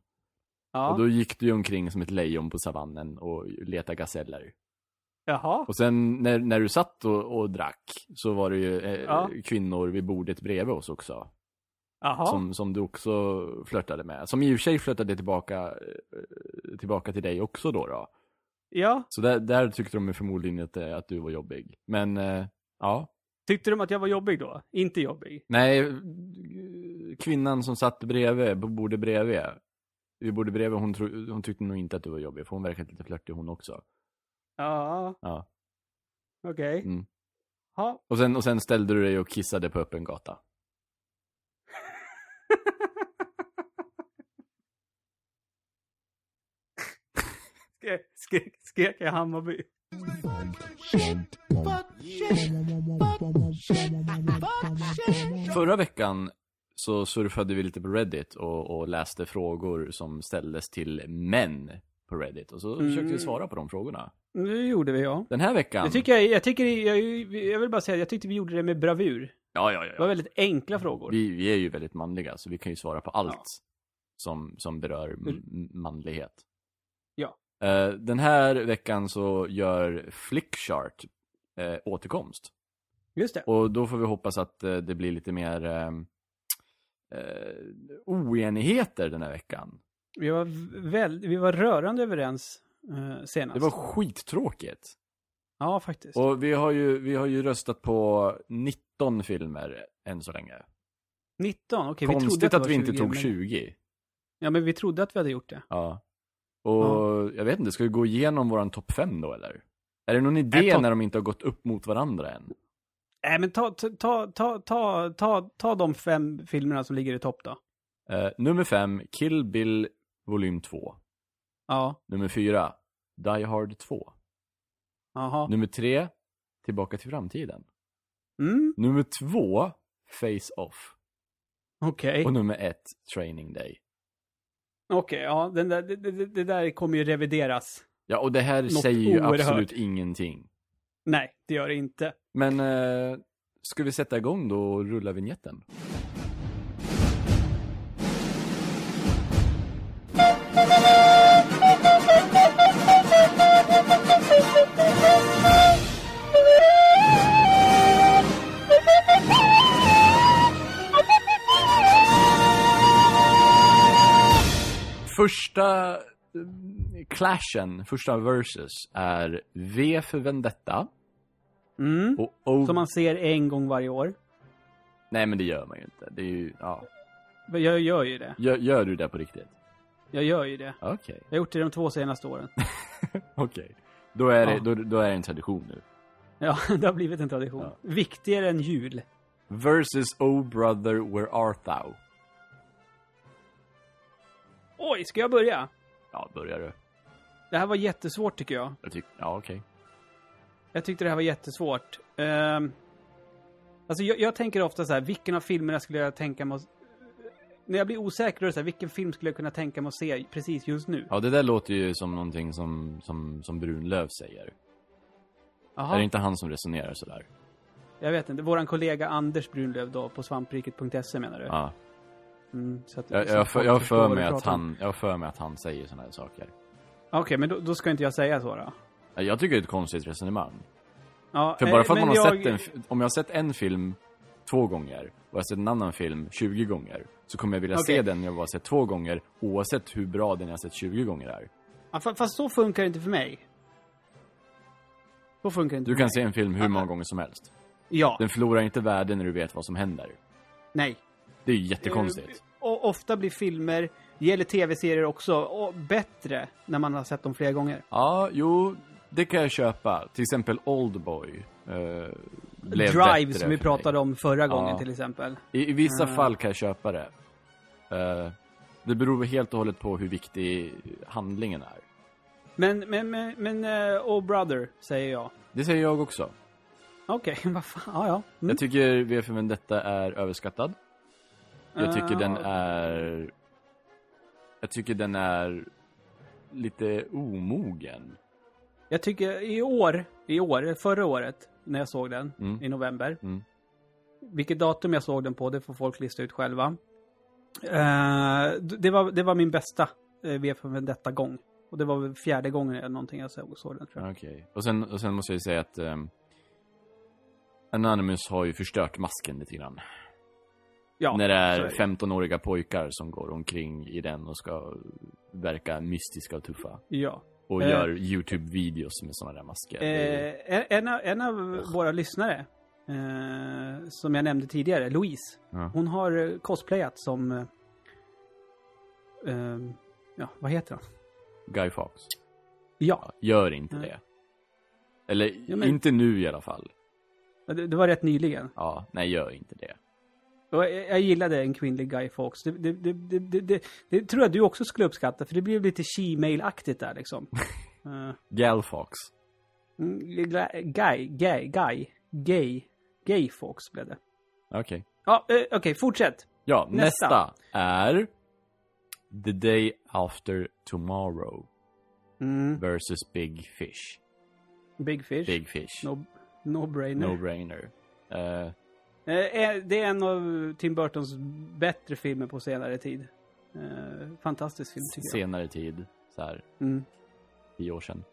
ja. Och då gick du ju omkring som ett lejon på savannen och letade gaseller. Jaha. Och sen när, när du satt och, och drack så var det ju eh, Ja. kvinnor vid bordet bredvid oss också. Som, som du också flörtade med. Som i och för sig flörtade tillbaka, eh, tillbaka till dig också då. då. Ja. Så där, där tyckte de förmodligen att, eh, att du var jobbig. Men eh, ja. Tyckte de att jag var jobbig då? Inte jobbig? Nej, kvinnan som satt bredvid, på bordet bredvid. Vid bordet bredvid, hon, tro, hon tyckte nog inte att du var jobbig. För hon verkade lite flörtig hon också. Ja. Ja. Okej. Mm. Ja. Och sen, och sen ställde du dig och kissade på öppen gata. Skrek, skrek, skrek jag Hammarby? Förra veckan så surfade vi lite på Reddit och, och läste frågor som ställdes till män på Reddit. Och så Mm. försökte vi svara på de frågorna. Det gjorde vi ja. Den här veckan... Jag tycker, jag, jag tycker, jag, jag vill bara säga, jag tyckte vi gjorde det med bravur. Ja, ja, ja. Det var väldigt enkla frågor. Vi, vi är ju väldigt manliga, så vi kan ju svara på allt Ja. som, som berör manlighet. Ja. Eh, den här veckan så gör Flickchart eh, återkomst. Just det. Och då får vi hoppas att eh, det blir lite mer eh, oenigheter den här veckan. Vi var, väl, vi var rörande överens senast. Det var skittråkigt. Ja, faktiskt. Och vi har, ju, vi har ju röstat på 19 filmer än så länge. 19, okej. vi trodde Konstigt det att, var vi inte 20, tog men- 20. Ja, men vi trodde att vi hade gjort det. Ja. Och jag vet inte, ska vi gå igenom våran topp 5 då eller? Är det någon idé Nej, topp- när de inte har gått upp mot varandra än? Nej, men ta, ta, ta, ta, ta, ta, ta de fem filmerna som ligger i topp då. Eh, nummer 5, Kill Bill volym 2. Ja, Nummer 4, Die Hard 2. Jaha. Nummer 3, Tillbaka till framtiden. Mm, Nummer 2, Face Off. okej. Och nummer 1, Training Day. Okej, ja, den där, det, det, det där kommer ju revideras. Ja, och det här Något säger ju oerhört. absolut ingenting. Nej, det gör det inte. Men, eh, ska vi sätta igång då och rulla vignetten? Första eh, clashen, första versus är V för Vendetta Mm. och O... Som man ser en gång varje år. Nej men det gör man ju inte. Det är ju, ja. Jag gör ju det. Gör, gör du det på riktigt? Jag gör ju det. Okej. Jag har gjort det de två senaste åren. Okej. Då, är det, Ja. då, då är det en tradition nu. Ja, det har blivit en tradition. Ja. Viktigare än jul. Versus Oh Brother Where Art Thou? Oj, ska jag börja? Ja, börjar du. Det här var jättesvårt tycker jag. Jag tycker, ja okej. Jag tyckte det här var jättesvårt. Um, alltså jag, jag tänker ofta så här, vilken av filmerna skulle jag tänka mig att... När jag blir osäker, då så här, vilken film skulle jag kunna tänka mig att se precis just nu? Ja, det där låter ju som någonting som, som, som Brunlöv säger. Jaha, Är det inte han som resonerar sådär? jag vet inte. Våran kollega Anders Brunlöv då, på svampriket.se menar du? Ja. Mm, så att, Jag, så jag, att för, jag för mig att han, jag för mig att han säger sådana här saker. Okej, men då, då ska inte jag säga så då? Ja, Jag tycker det är ett konstigt resonemang. Ja, För eh, bara för att man har jag- sett en, om jag har sett en film två gånger och jag har sett en annan film 20 gånger så kommer jag vilja Okej. se den jag bara sett två gånger oavsett hur bra den jag har sett 20 gånger är. Ja, fa- fast så funkar det inte för mig. Så funkar det inte Du kan mig. se en film hur många gånger som helst. Ja, Den förlorar inte värde när du vet vad som händer. nej. Det är ju jättekonstigt. och ofta blir filmer, det gäller tv-serier också, bättre när man har sett dem flera gånger. Ja, jo, det kan jag köpa. Till exempel Oldboy. Uh, blev Drive som vi pratade mig. om förra gången Ja. till exempel. I, I vissa Ah. fall kan jag köpa det. Eh, det beror helt och hållet på hur viktig handlingen är. Men, men, men, men uh, Oh Brother, säger jag. Det säger jag också. Okej, vad fan, ja ja. Mm. Jag tycker V för Vendetta är överskattad. Jag tycker Ah, den är... Jag tycker den är lite omogen. Jag tycker i år, i år, förra året, när jag såg den, Mm. i november. Mm. Vilket datum jag såg den på, det får folk lista ut själva. Eh, d- det, var, det var min bästa uh, V för detta gång. Och det var väl fjärde gången eller någonting jag såg, såg den tror jag. Okej. Och, sen, och sen måste jag ju säga att ehm, Anonymous har ju förstört masken lite grann. Ja, När det är det. 15-åriga pojkar som går omkring i den och ska verka mystiska och tuffa. Ja. Och Eh. gör YouTube-videos med sådana där masker. Är- Eh, en, av, en av våra lyssnare, eh, som jag nämnde tidigare, Louise. Ja. Hon har eh, cosplayat som... eh, eh, ja, vad heter han? Guy Fawkes. Ja, Gör inte Nej. det. Eller Ja, men- inte nu i alla fall. det, det var rätt nyligen. Ja, nej gör inte det. Jag, gillade en kvinnlig Guy Fawkes. Det, det, det, det, tror jag du också skulle uppskatta, för det blev lite she-mail-aktigt där liksom. Eh, Gal Fox. mm, guy, gay, guy, gay, gay Fawkes blev det. Okej. Ja, eh, okej, fortsätt. Ja, Nästa. nästa. är The Day After Tomorrow Mm, versus Big Fish. Big Fish. Big Fish. No, no brainer. No-brainer. Eh, Eh, eh, det är en av Tim Burtons bättre filmer på senare tid. Eh, fantastisk film tycker jag. senare tid, så här, Mm. tio år sedan.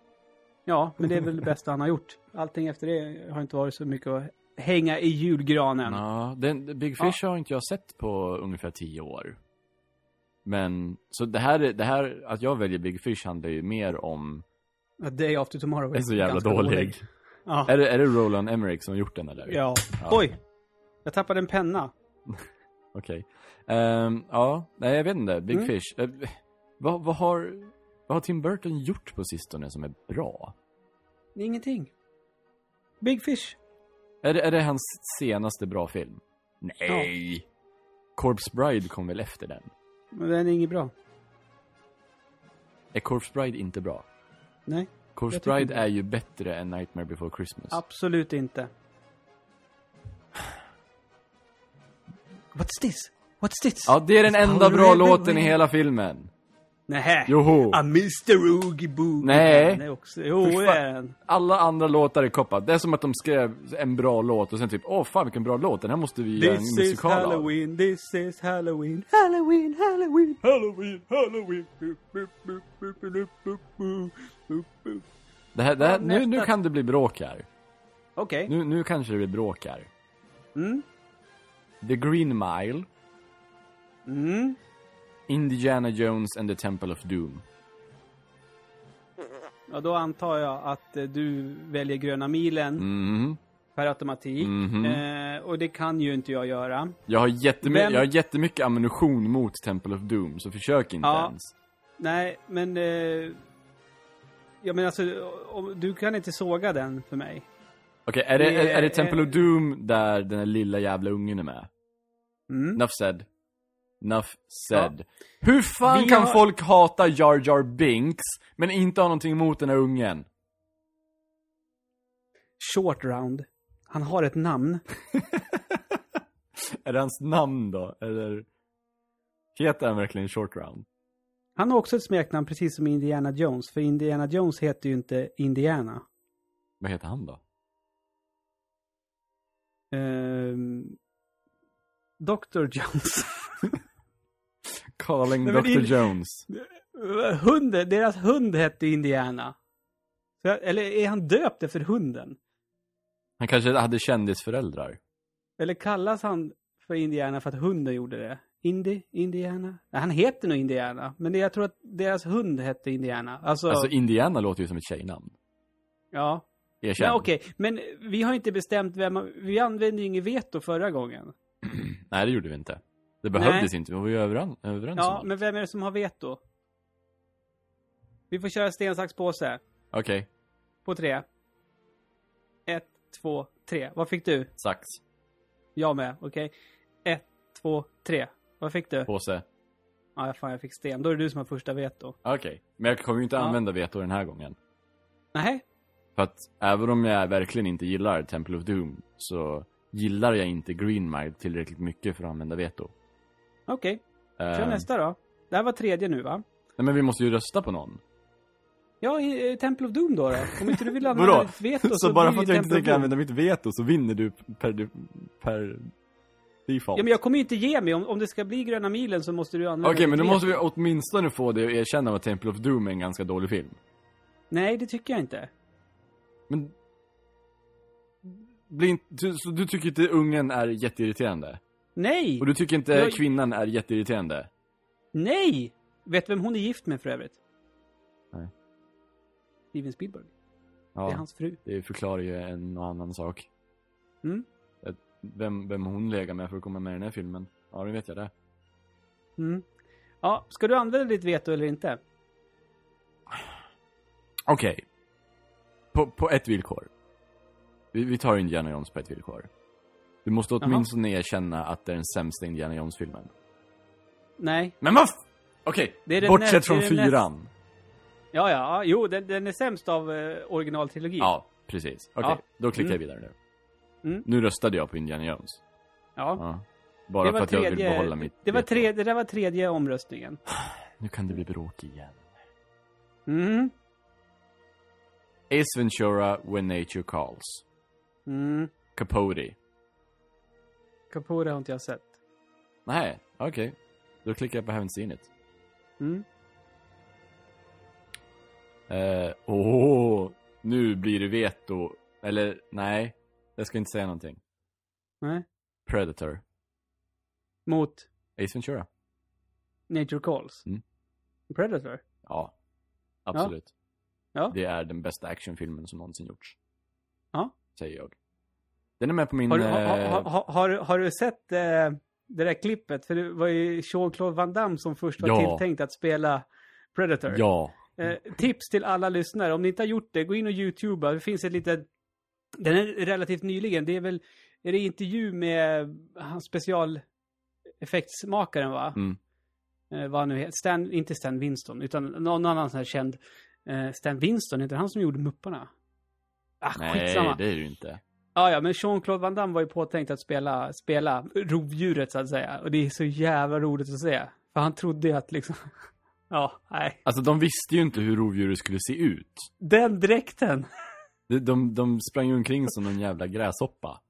Ja, men det är väl det bästa han har gjort. Allting efter det har inte varit så mycket att hänga i julgranen. Ja, den, Big Fish har inte jag sett på ungefär tio år. Men, så det här, är- det här, att jag väljer Big Fish handlar ju mer om, A Day After Tomorrow är så jävla ganska dålig. Ja. Är det, är det Roland Emmerich som har gjort den eller? ja. Ja. Oj! Jag tappade en penna. Okej. Ehm, ja, nej jag vet inte. Big Mm. Fish. Eh, vad, vad, har, vad har Tim Burton gjort på sistone som är bra? Ingenting. Big Fish. Är det, är det hans senaste bra film? Nej! Corpse Bride kom väl efter den? Men den är inget bra. Är Corpse Bride inte bra? Nej, Corpse Bride är ju bättre än Nightmare Before Christmas. absolut inte. What's this? What's this? Ja, det är den enda bra låten i hela filmen. Nähä! Joho. A Mr. Oogie Boogie. Nej. Nej också. Jo, alla andra låtar är koppade. Det är som att de skrev en bra låt och sen typ, åh fan vilken bra låt, den här måste vi this göra en musikal This is Halloween, av. this is Halloween, Halloween, Halloween, Halloween, Halloween. Det här, det här, nu, nu kan det bli bråk här. Okej. Okay. Nu, nu kanske det blir bråk här. Mm. The Green Mile, Mm. Indiana Jones and the Temple of Doom. Ja, då antar jag att eh, du väljer gröna milen Mhm. per automatik. Mhm. Eh, och det kan ju inte jag göra. Jag har, jättemy- Vem- jag har jättemycket ammunition mot Temple of Doom, så försök inte Ja. ens. Nej, men... Eh, ja, men alltså, du kan inte såga den för mig. Okej, är, det, är, är det Temple of Doom där den här lilla jävla ungen är med? Mm. Enough said. Enough said. Hur fan Vi kan har- folk hata Jar Jar Binks, men inte ha någonting emot den här ungen? Short round. Han har ett namn. Är det hans namn då? Eller heter han verkligen Short Round? Han har också ett smeknamn precis som Indiana Jones. För Indiana Jones heter ju inte Indiana. Vad heter han då? Ehm, Dr. Jones. Calling Nej, Dr. in- Jones. Hunden, deras hund hette Indiana. Så, eller är han döpt efter hunden? Han kanske hade kändisföräldrar. Eller kallas han för Indiana för att hunden gjorde det? Indy? Indiana? Nej, han heter nog Indiana. Men jag tror att deras hund hette Indiana. Alltså, Alltså Indiana låter ju som ett tjejnamn. ja. Erkänn. Men okej, men vi har inte bestämt vem... Vi använde ju inget veto förra gången. Nej, det gjorde vi inte. Det behövdes inte, vi var ju överens, överens Ja, men vem är det som har veto? Vi får köra sten, sax, påse. Okej, På tre. Ett, två, tre. Vad fick du? sax, Jag med, okej. Ett, två, tre. Vad fick du? påse. Ja, fan jag fick sten. Då är det du som har första veto. Okej, men jag kommer ju inte Ja. använda veto den här gången. Nej. För att även om jag verkligen inte gillar Temple of Doom så gillar jag inte Green Mile tillräckligt mycket för att använda veto. Okej, kör Ehm, nästa då. Det här var tredje nu va? Nej men vi måste ju rösta på någon. Ja, i, i Temple of Doom då, då. Om inte du vill använda ditt veto Så, bara blir för att det jag inte tänker använda mitt veto så vinner du per, per default. Ja, men jag kommer ju inte ge mig. Om, om det ska bli gröna milen så måste du använda Okej, men då ditt måste vi veto. åtminstone få dig att erkänna att Temple of Doom är en ganska dålig film. Nej, det tycker jag inte. Men... Blir inte, du, så du tycker inte ungen är jätteirriterande? Nej! Och du tycker inte Jag- kvinnan är jätteirriterande? Nej! Vet vem hon är gift med för övrigt? Nej. Steven Spielberg. Ja, Det är hans fru. det förklarar ju en och annan sak. Mm. Vem, vem hon lägger med för att komma med i den här filmen. Ja, det vet jag det. Mm. Ja, ska du använda ditt veto eller inte? Okej. På, på ett villkor. Vi, vi tar Indiana Jones på ett villkor. Du måste åtminstone erkänna att det är den sämsta Indiana Jones-filmen. Nej. Men vad Okej, den bortsett näst- från fyran. Ja, ja, jo, den, den är sämst av eh, originaltrilogin. Ja, precis. Okej, Ja. då klickar jag Mm. vidare nu. Mm. Nu röstade jag på Indiana Jones. Ja. Ja. Bara för att jag vill tredje, behålla mitt det, var veto. tre, det där var tredje omröstningen. Nu kan det bli bråk igen. Mm. Ace Ventura, When Nature Calls. Mm. Capote. Capote har inte jag sett. Nej, okej. Då klickar jag på Haven't Seen It. Mm. Eh, åh, nu blir det veto. Eller, nej. Jag ska inte säga någonting. Nej. Predator. Mot Ace Ventura. Nature Calls. Mm. Predator. Ja. Absolut. Ja. Det är den bästa actionfilmen som någonsin gjorts. Ja. Säger jag. Den är med på min... Har, du- har, eh, har, har, har, har du sett eh, det där klippet? För det var ju Jean-Claude Van Damme som först var Ja. tilltänkt att spela Predator. Ja. Eh, tips till alla lyssnare, om ni inte har gjort det, gå in och youtuba. Det finns ett litet... Den är relativt nyligen. Det är väl... Är det intervju med hans specialeffektsmakaren va? Mm. Eh, vad han nu heter. Stan, inte Stan Winston, utan någon annan sån här känd. Eh, Stan Winston, inte han som gjorde Mupparna? Ah, Nej, skitsamma. det är det ju inte. Ja, ja, men Jean-Claude Van Damme var ju påtänkt att spela, spela rovdjuret så att säga. Och det är så jävla roligt att se. För han trodde ju att liksom... ja, nej. Alltså de visste ju inte hur rovdjuret skulle se ut. Den dräkten! De, de, de sprang omkring som en jävla gräshoppa.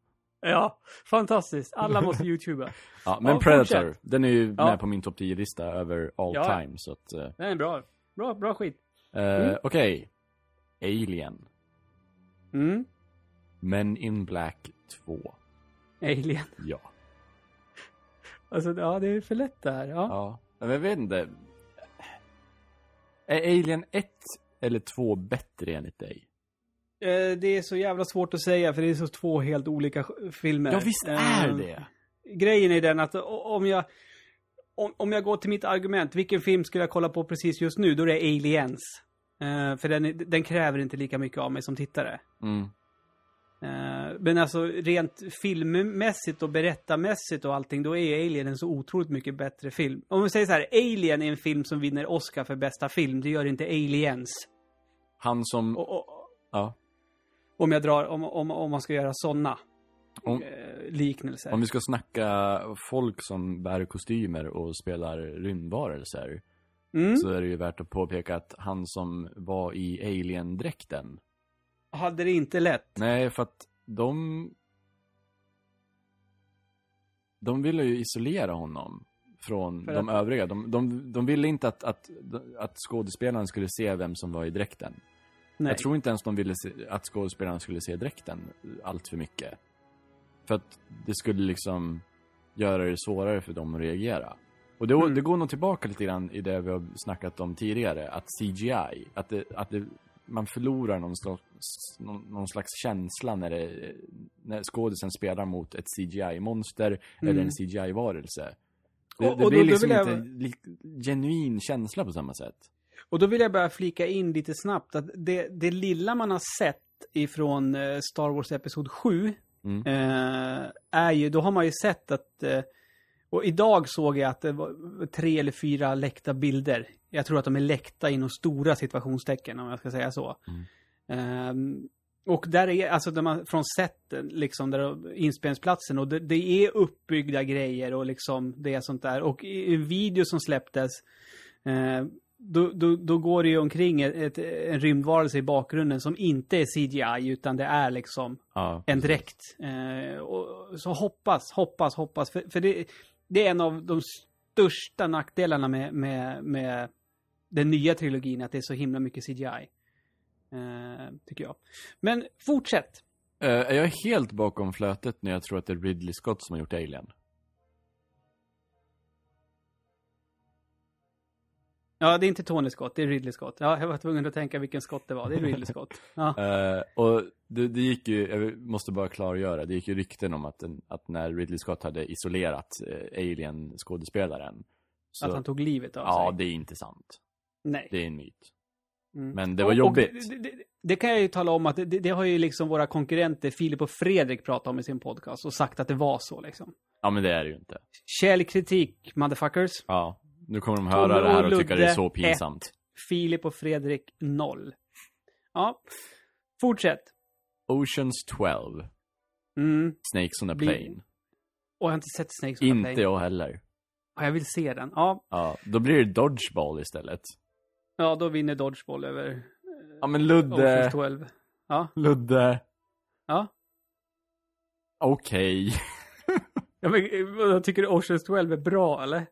Ja, fantastiskt. Alla måste youtuba. Ja, men Ja, Predator, fortsätt. den är ju Ja. med på min topp 10-lista över all Ja. time, så att... eh, Den är bra. Bra, bra skit. Eh, Mm. Okej. Alien. Mm. Men in Black 2. Alien. Ja. Alltså, ja, det är för lätt det här. Ja. Ja. Men jag vet inte. Är Alien 1 eller 2 bättre enligt dig? Eh, det är så jävla svårt att säga för det är så två helt olika filmer. Ja, visst är Eh, det. Grejen är den att om jag... Om, om jag går till mitt argument, vilken film skulle jag kolla på precis just nu? Då är det Aliens. Eh, för den, den kräver inte lika mycket av mig som tittare. Mm. Eh, men alltså rent filmmässigt och berättarmässigt och allting, då är Alien en så otroligt mycket bättre film. Om vi säger så här, Alien är en film som vinner Oscar för bästa film, det gör inte Aliens. Han som... Och, och, Ja. om jag drar, om, om, om man ska göra sådana Om, eh, liknelser. om vi ska snacka folk som bär kostymer och spelar rymdvarelser. Mm. Så är det ju värt att påpeka att han som var i Alien-dräkten. Hade det inte lätt. Nej, för att de... De ville ju isolera honom från För de att- övriga. De, de, de ville inte att, att, att skådespelaren skulle se vem som var i dräkten. Nej. Jag tror inte ens de ville se, att skådespelaren skulle se dräkten allt för mycket. För att det skulle liksom göra det svårare för dem att reagera. Och det, Mm. det går nog tillbaka lite grann i det vi har snackat om tidigare, att CGI, att, det, att det, man förlorar någon slags, någon, någon slags känsla när, det, när skådisen spelar mot ett CGI-monster eller Mm. en CGI-varelse. Det, Och- det och blir då- då liksom jag- inte li- genuin känsla på samma sätt. Och då vill jag bara flika in lite snabbt att det, det lilla man har sett ifrån eh, Star Wars Episod 7 Mm. eh, är ju, då har man ju sett att eh, och idag såg jag att det var tre eller fyra läckta bilder. Jag tror att de är läckta inom stora situationstecken om jag ska säga så. Mm. Ehm, och där är, alltså där man, från sätten, liksom, där inspelningsplatsen och det, det är uppbyggda grejer och liksom det är sånt där. Och i en video som släpptes eh, då, då, då går det ju omkring ett, ett, en rymdvarelse i bakgrunden som inte är CGI utan det är liksom Ja, en dräkt. Eh, och, så hoppas, hoppas, hoppas. För, för det, det är en av de största nackdelarna med, med, med den nya trilogin, att det är så himla mycket CGI. Eh, tycker jag. Men fortsätt. Eh, är helt bakom flötet när jag tror att det är Ridley Scott som har gjort Alien? Ja, det är inte Tony Scott, det är Ridley Scott. Ja, jag var tvungen att tänka vilken Scott det var. Det är Ridley Scott. Ja, Eh, och det, det gick ju, jag måste bara klargöra, det gick ju rykten om att, att när Ridley Scott hade isolerat eh, Alien-skådespelaren att han tog livet av Ja, sig. det är inte sant. Nej. Det är en myt. Mm. Men det var Och- jobbigt. Och det, det, det kan jag ju tala om att det, det har ju liksom våra konkurrenter Filip och Fredrik pratat om i sin podcast och sagt att det var så liksom. Ja, men det är det ju inte. Källkritik, motherfuckers. Ja, nu kommer de höra det här och och tycka det är så pinsamt. Filip och Fredrik, noll. Ja, fortsätt. Oceans 12, Mm. Snakes on a plane. Och jag har inte sett Snakes on a Inte Plane. jag heller. Ja, jag vill se den. Ja, Ja, då blir det Dodgeball istället. ja då vinner Dodgeball över Ja, men Oceans Ludde, 12. Ja, Ludde, ja. okej. ja men, jag tycker Oceans 12 är bra, eller?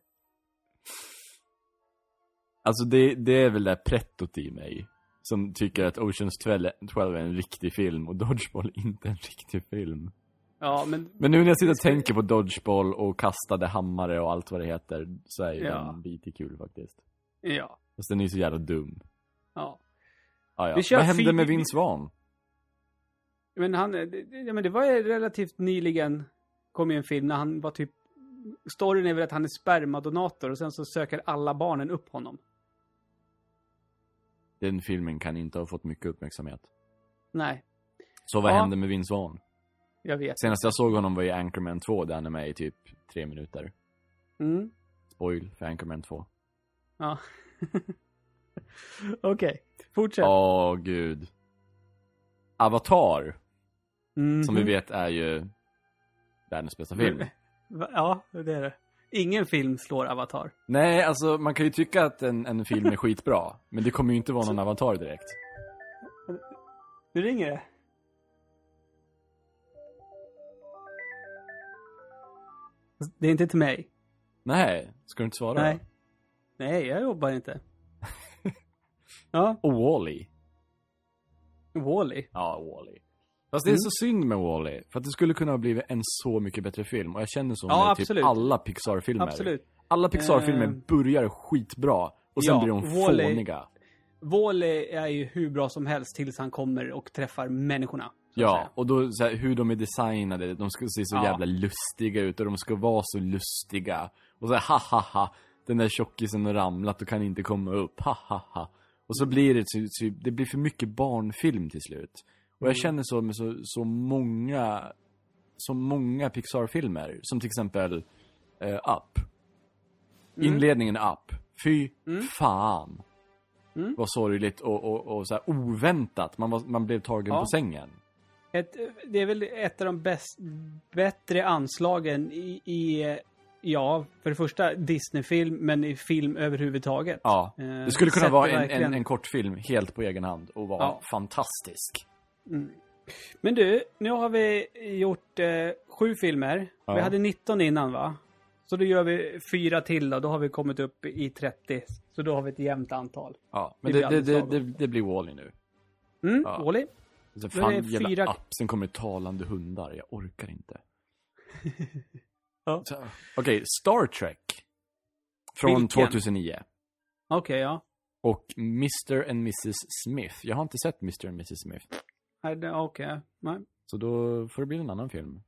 Alltså det, det är väl det prettot i mig. Som tycker att Oceans 12, 12 är en riktig film och Dodgeball inte en riktig film. Ja, men... Men nu när jag sitter och tänker på Dodgeball och kastade hammare och allt vad det heter så är Ja. den lite kul faktiskt. Ja. Fast den är så jävla dum. Ja. Ah, ja. Vad hände med vi- Vince Vaughn? Men han, ja men det var ju relativt nyligen kom ju en film när han var typ, storyn är väl att han är spermadonator och sen så söker alla barnen upp honom. Den filmen kan inte ha fått mycket uppmärksamhet. Nej, Så vad Ja. hände med Vince Vaughn? jag vet. Senast jag såg honom var i Anchorman 2 där han är med i typ tre minuter. Mm. Spoil för Anchorman 2. Ja. Okej, fortsätt. Åh gud. Avatar, Mhm. som vi vet är ju världens bästa film. Ja, det är det. Ingen film slår Avatar. Nej, alltså man kan ju tycka att en, en film är skitbra. Men det kommer ju inte vara någon avatar direkt. Nu ringer det. Det är inte till mig. Nej, ska du inte svara Nej. Nej, jag jobbar inte. ja, Och Wall-E. Wall-E. Ja, Wall-E. Fast det är Mm. så synd med Wall-E. För att det skulle kunna ha blivit en så mycket bättre film. Och jag känner så Ja, med absolut. typ alla Pixar-filmer. Absolut. Alla Pixar-filmer Eh. börjar skitbra. Och sen Ja, blir de fåniga. Wall-E är ju hur bra som helst tills han kommer och träffar människorna. Ja, och då så här, hur de är designade, de ska se så Ja. jävla lustiga ut och de ska vara så lustiga. Och så här, ha ha ha, den där tjockisen har ramlat och kan inte komma upp, ha ha ha. Och så blir det, så, så, det blir för mycket barnfilm till slut. Och jag Mm. känner så med så, så många, så många Pixar-filmer, som till exempel eh, Up. Mm. Inledningen Up. Fy Mm. fan. Mm. Vad sorgligt och, och, och så här oväntat. Man, var, man blev tagen Ja. på sängen. Ett, det är väl ett av de bäst, bättre anslagen i, i, ja, för det första Disney-film, men i film överhuvudtaget. Ja, Eh, det skulle kunna sätter vara en, en, en kortfilm helt på egen hand och vara Ja. fantastisk. Mm. Men du, nu har vi gjort eh, sju filmer. Ja. Vi hade 19 innan va? Så då gör vi fyra till då, då har vi kommit upp i 30. Så då har vi ett jämnt antal. Ja, men Det det, blir det, det, blir Wall-E nu. Mm, Ja. Wall-E. Så är fan, det jävla fyra- app, sen kommer talande hundar. Jag orkar inte. Ja. Okej, Star Trek. Från Vilken? 2009. Okej, ja. Och Mr. and Mrs. Smith. Jag har inte sett Mr. and Mrs. Smith. Nej, det- Okej, nej. Så då får det bli en annan film.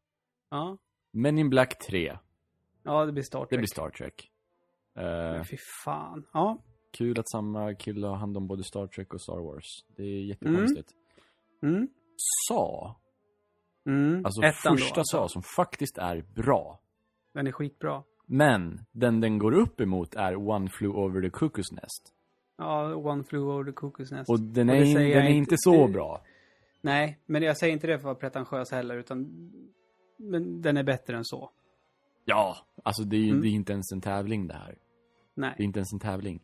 Ja. Men in Black 3. Ja, det blir Star Trek. Det blir Star Trek. Men Fy fan. Ja. kul att samma kille har hand om både Star Trek och Star Wars. Det är jättekonstigt. Mm. Sa, Mm. alltså Ettan då, första alltså. Sa som faktiskt är bra. Den är skitbra. Men den den går upp emot är One Flew Over the Cuckoo's Nest. Ja, One Flew Over the Cuckoo's Nest. Och den Och är, säger den är inte- inte så det- bra. Nej, men jag säger inte det för att vara pretentiös heller, utan... Men den är bättre än så. Ja, alltså det är ju Mm. det är inte ens en tävling det här. Det är Nej. inte ens en tävling.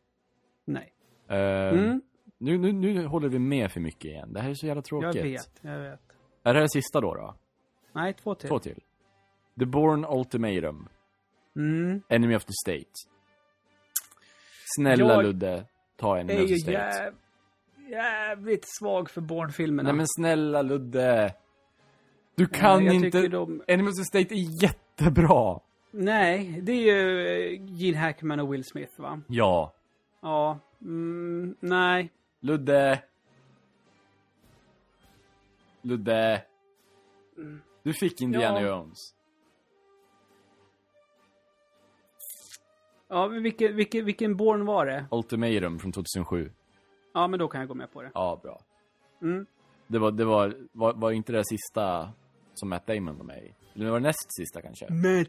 Nej. Eh, Mm. nu, nu, nu håller vi med för mycket igen. Det här är så jävla Jag tråkigt. vet, jag vet. Är det här sista då? då? Nej, två till. Två till. The Born Ultimatum. Mm. Enemy of the State. Snälla Jag Ludde, ta Enemy är of the ju State. jäv... jävligt svag för Bourne-filmerna. Nej men snälla Ludde. Du kan jag inte... de... Enemy of the State är jättebra. Nej, det är ju eh, Gene Hackman och Will Smith, va? Ja. Ja. Mm, nej. Ludde. Ludde. Du fick Indiana Ja. Jones. Ja, vilken, vilken, vilken Bourne var det? Ultimatum från 2007. Ja, men då kan jag gå med på det. Ja, bra. Mm. Det var, det var, var, var inte det sista som Matt Damon var med i? Eller var det näst sista kanske? Matt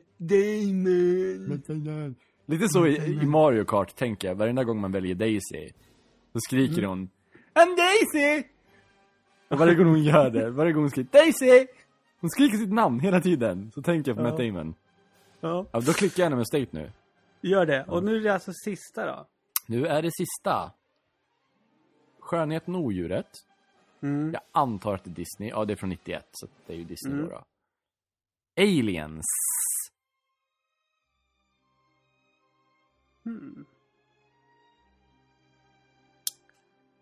Damon. Lite så i, i Mario Kart tänker jag, varenda gång man väljer Daisy. Så skriker hon I'm Daisy! Och varje gång hon gör det, varje gång hon skriker Daisy! Hon skriker sitt namn hela tiden. Så tänker jag på Ja. Matt Damon. Ja, Ja, då klickar jag med State nu. gör det. Och nu är det alltså sista då. Nu är det sista. Skönheten och odjuret. Mm. Jag antar att det är Disney. Ja, det är från 91, så det är ju Disney Mm. då, då. Aliens. Mm.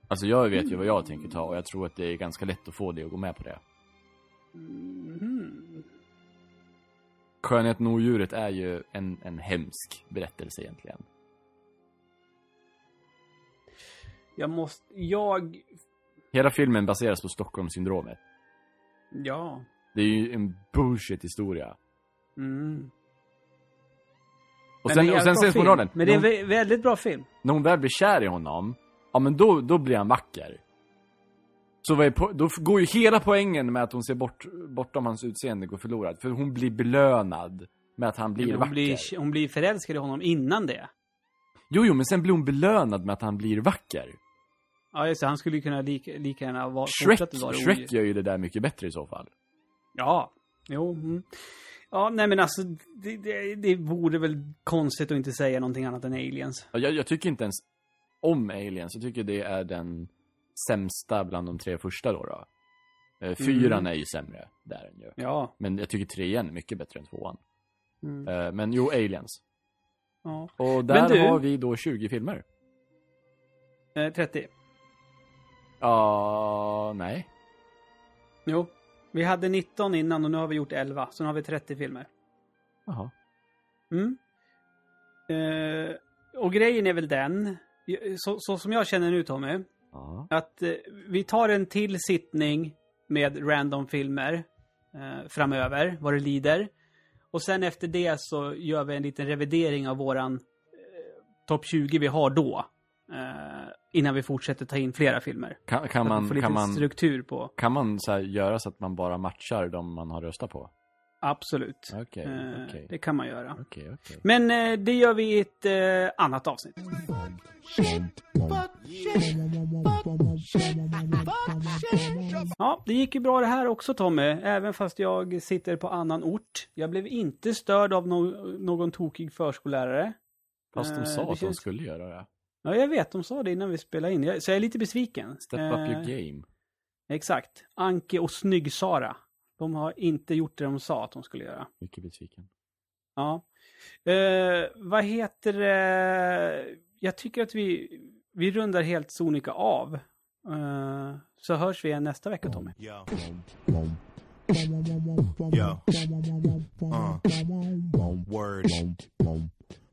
Alltså jag vet ju vad jag tänker ta och jag tror att det är ganska lätt att få dig att gå med på det. Mhm. Skönheten och odjuret är ju en, en hemsk berättelse egentligen. Jag måste... Jag... Hela filmen baseras på Stockholmssyndromet. Ja. Det är ju en bullshit-historia. Mm. Och sen, och sen ses moralen. Men det är en väldigt bra film. när hon väl blir kär i honom, ja men då, då blir han vacker. Så vad är då går ju hela poängen med att hon ser bort, bortom hans utseende går förlorad. För hon blir belönad med att han blir Men hon, vacker. blir, hon blir förälskad i honom innan det. Jo, jo, men sen blir hon belönad med att han blir vacker. Ja, just det. Han skulle ju kunna lika, lika gärna vara Shrek, vara Shrek gör ju det där mycket bättre i så fall. Ja. Jo. Mm. Ja, nej men alltså, det, det, det vore väl konstigt att inte säga någonting annat än aliens. Ja, Jag, jag tycker inte ens om Aliens. Jag tycker det är den sämsta bland de tre första då. då. Eh, Fyran Mm. är ju sämre, där är den ju. Ja. Men jag tycker trean är mycket bättre än tvåan. Mm. Eh, Men jo, Aliens. ja. Och där du- har vi då 20 filmer. Eh, 30. Ja, nej. Jo. Vi hade 19 innan och nu har vi gjort 11. Så nu har vi 30 filmer. Jaha. Mm. Eh, och grejen är väl den, så, så som jag känner nu Tommy, Ja. att eh, vi tar en till sittning med random filmer eh, framöver, vad det lider. Och sen efter det så gör vi en liten revidering av våran eh, topp 20 vi har då. Eh, innan vi fortsätter ta in flera filmer. Kan, kan, man, lite kan, man, struktur på. kan man så göra så att man bara matchar de man har röstat på? Absolut. Okej, Eh, okej. Det kan man göra. Okej. Men eh, det gör vi i ett annat avsnitt. Ja, det gick ju bra det här också Tommy, även fast jag sitter på annan ort. Jag blev inte störd av no någon tokig förskollärare. Fast de sa det att de skulle göra det. Ja, jag vet, de sa det innan vi spelade in. Jag, så jag är lite besviken. Step Eh, up your game. Exakt. Anke och Snygg-Sara. De har inte gjort det de sa att de skulle göra. Mycket besviken. Ja. Eh, vad heter det? Jag tycker att vi, vi rundar helt sonika av. Eh, så hörs vi igen nästa vecka Tommy. Yo. Yo. Uh. Word.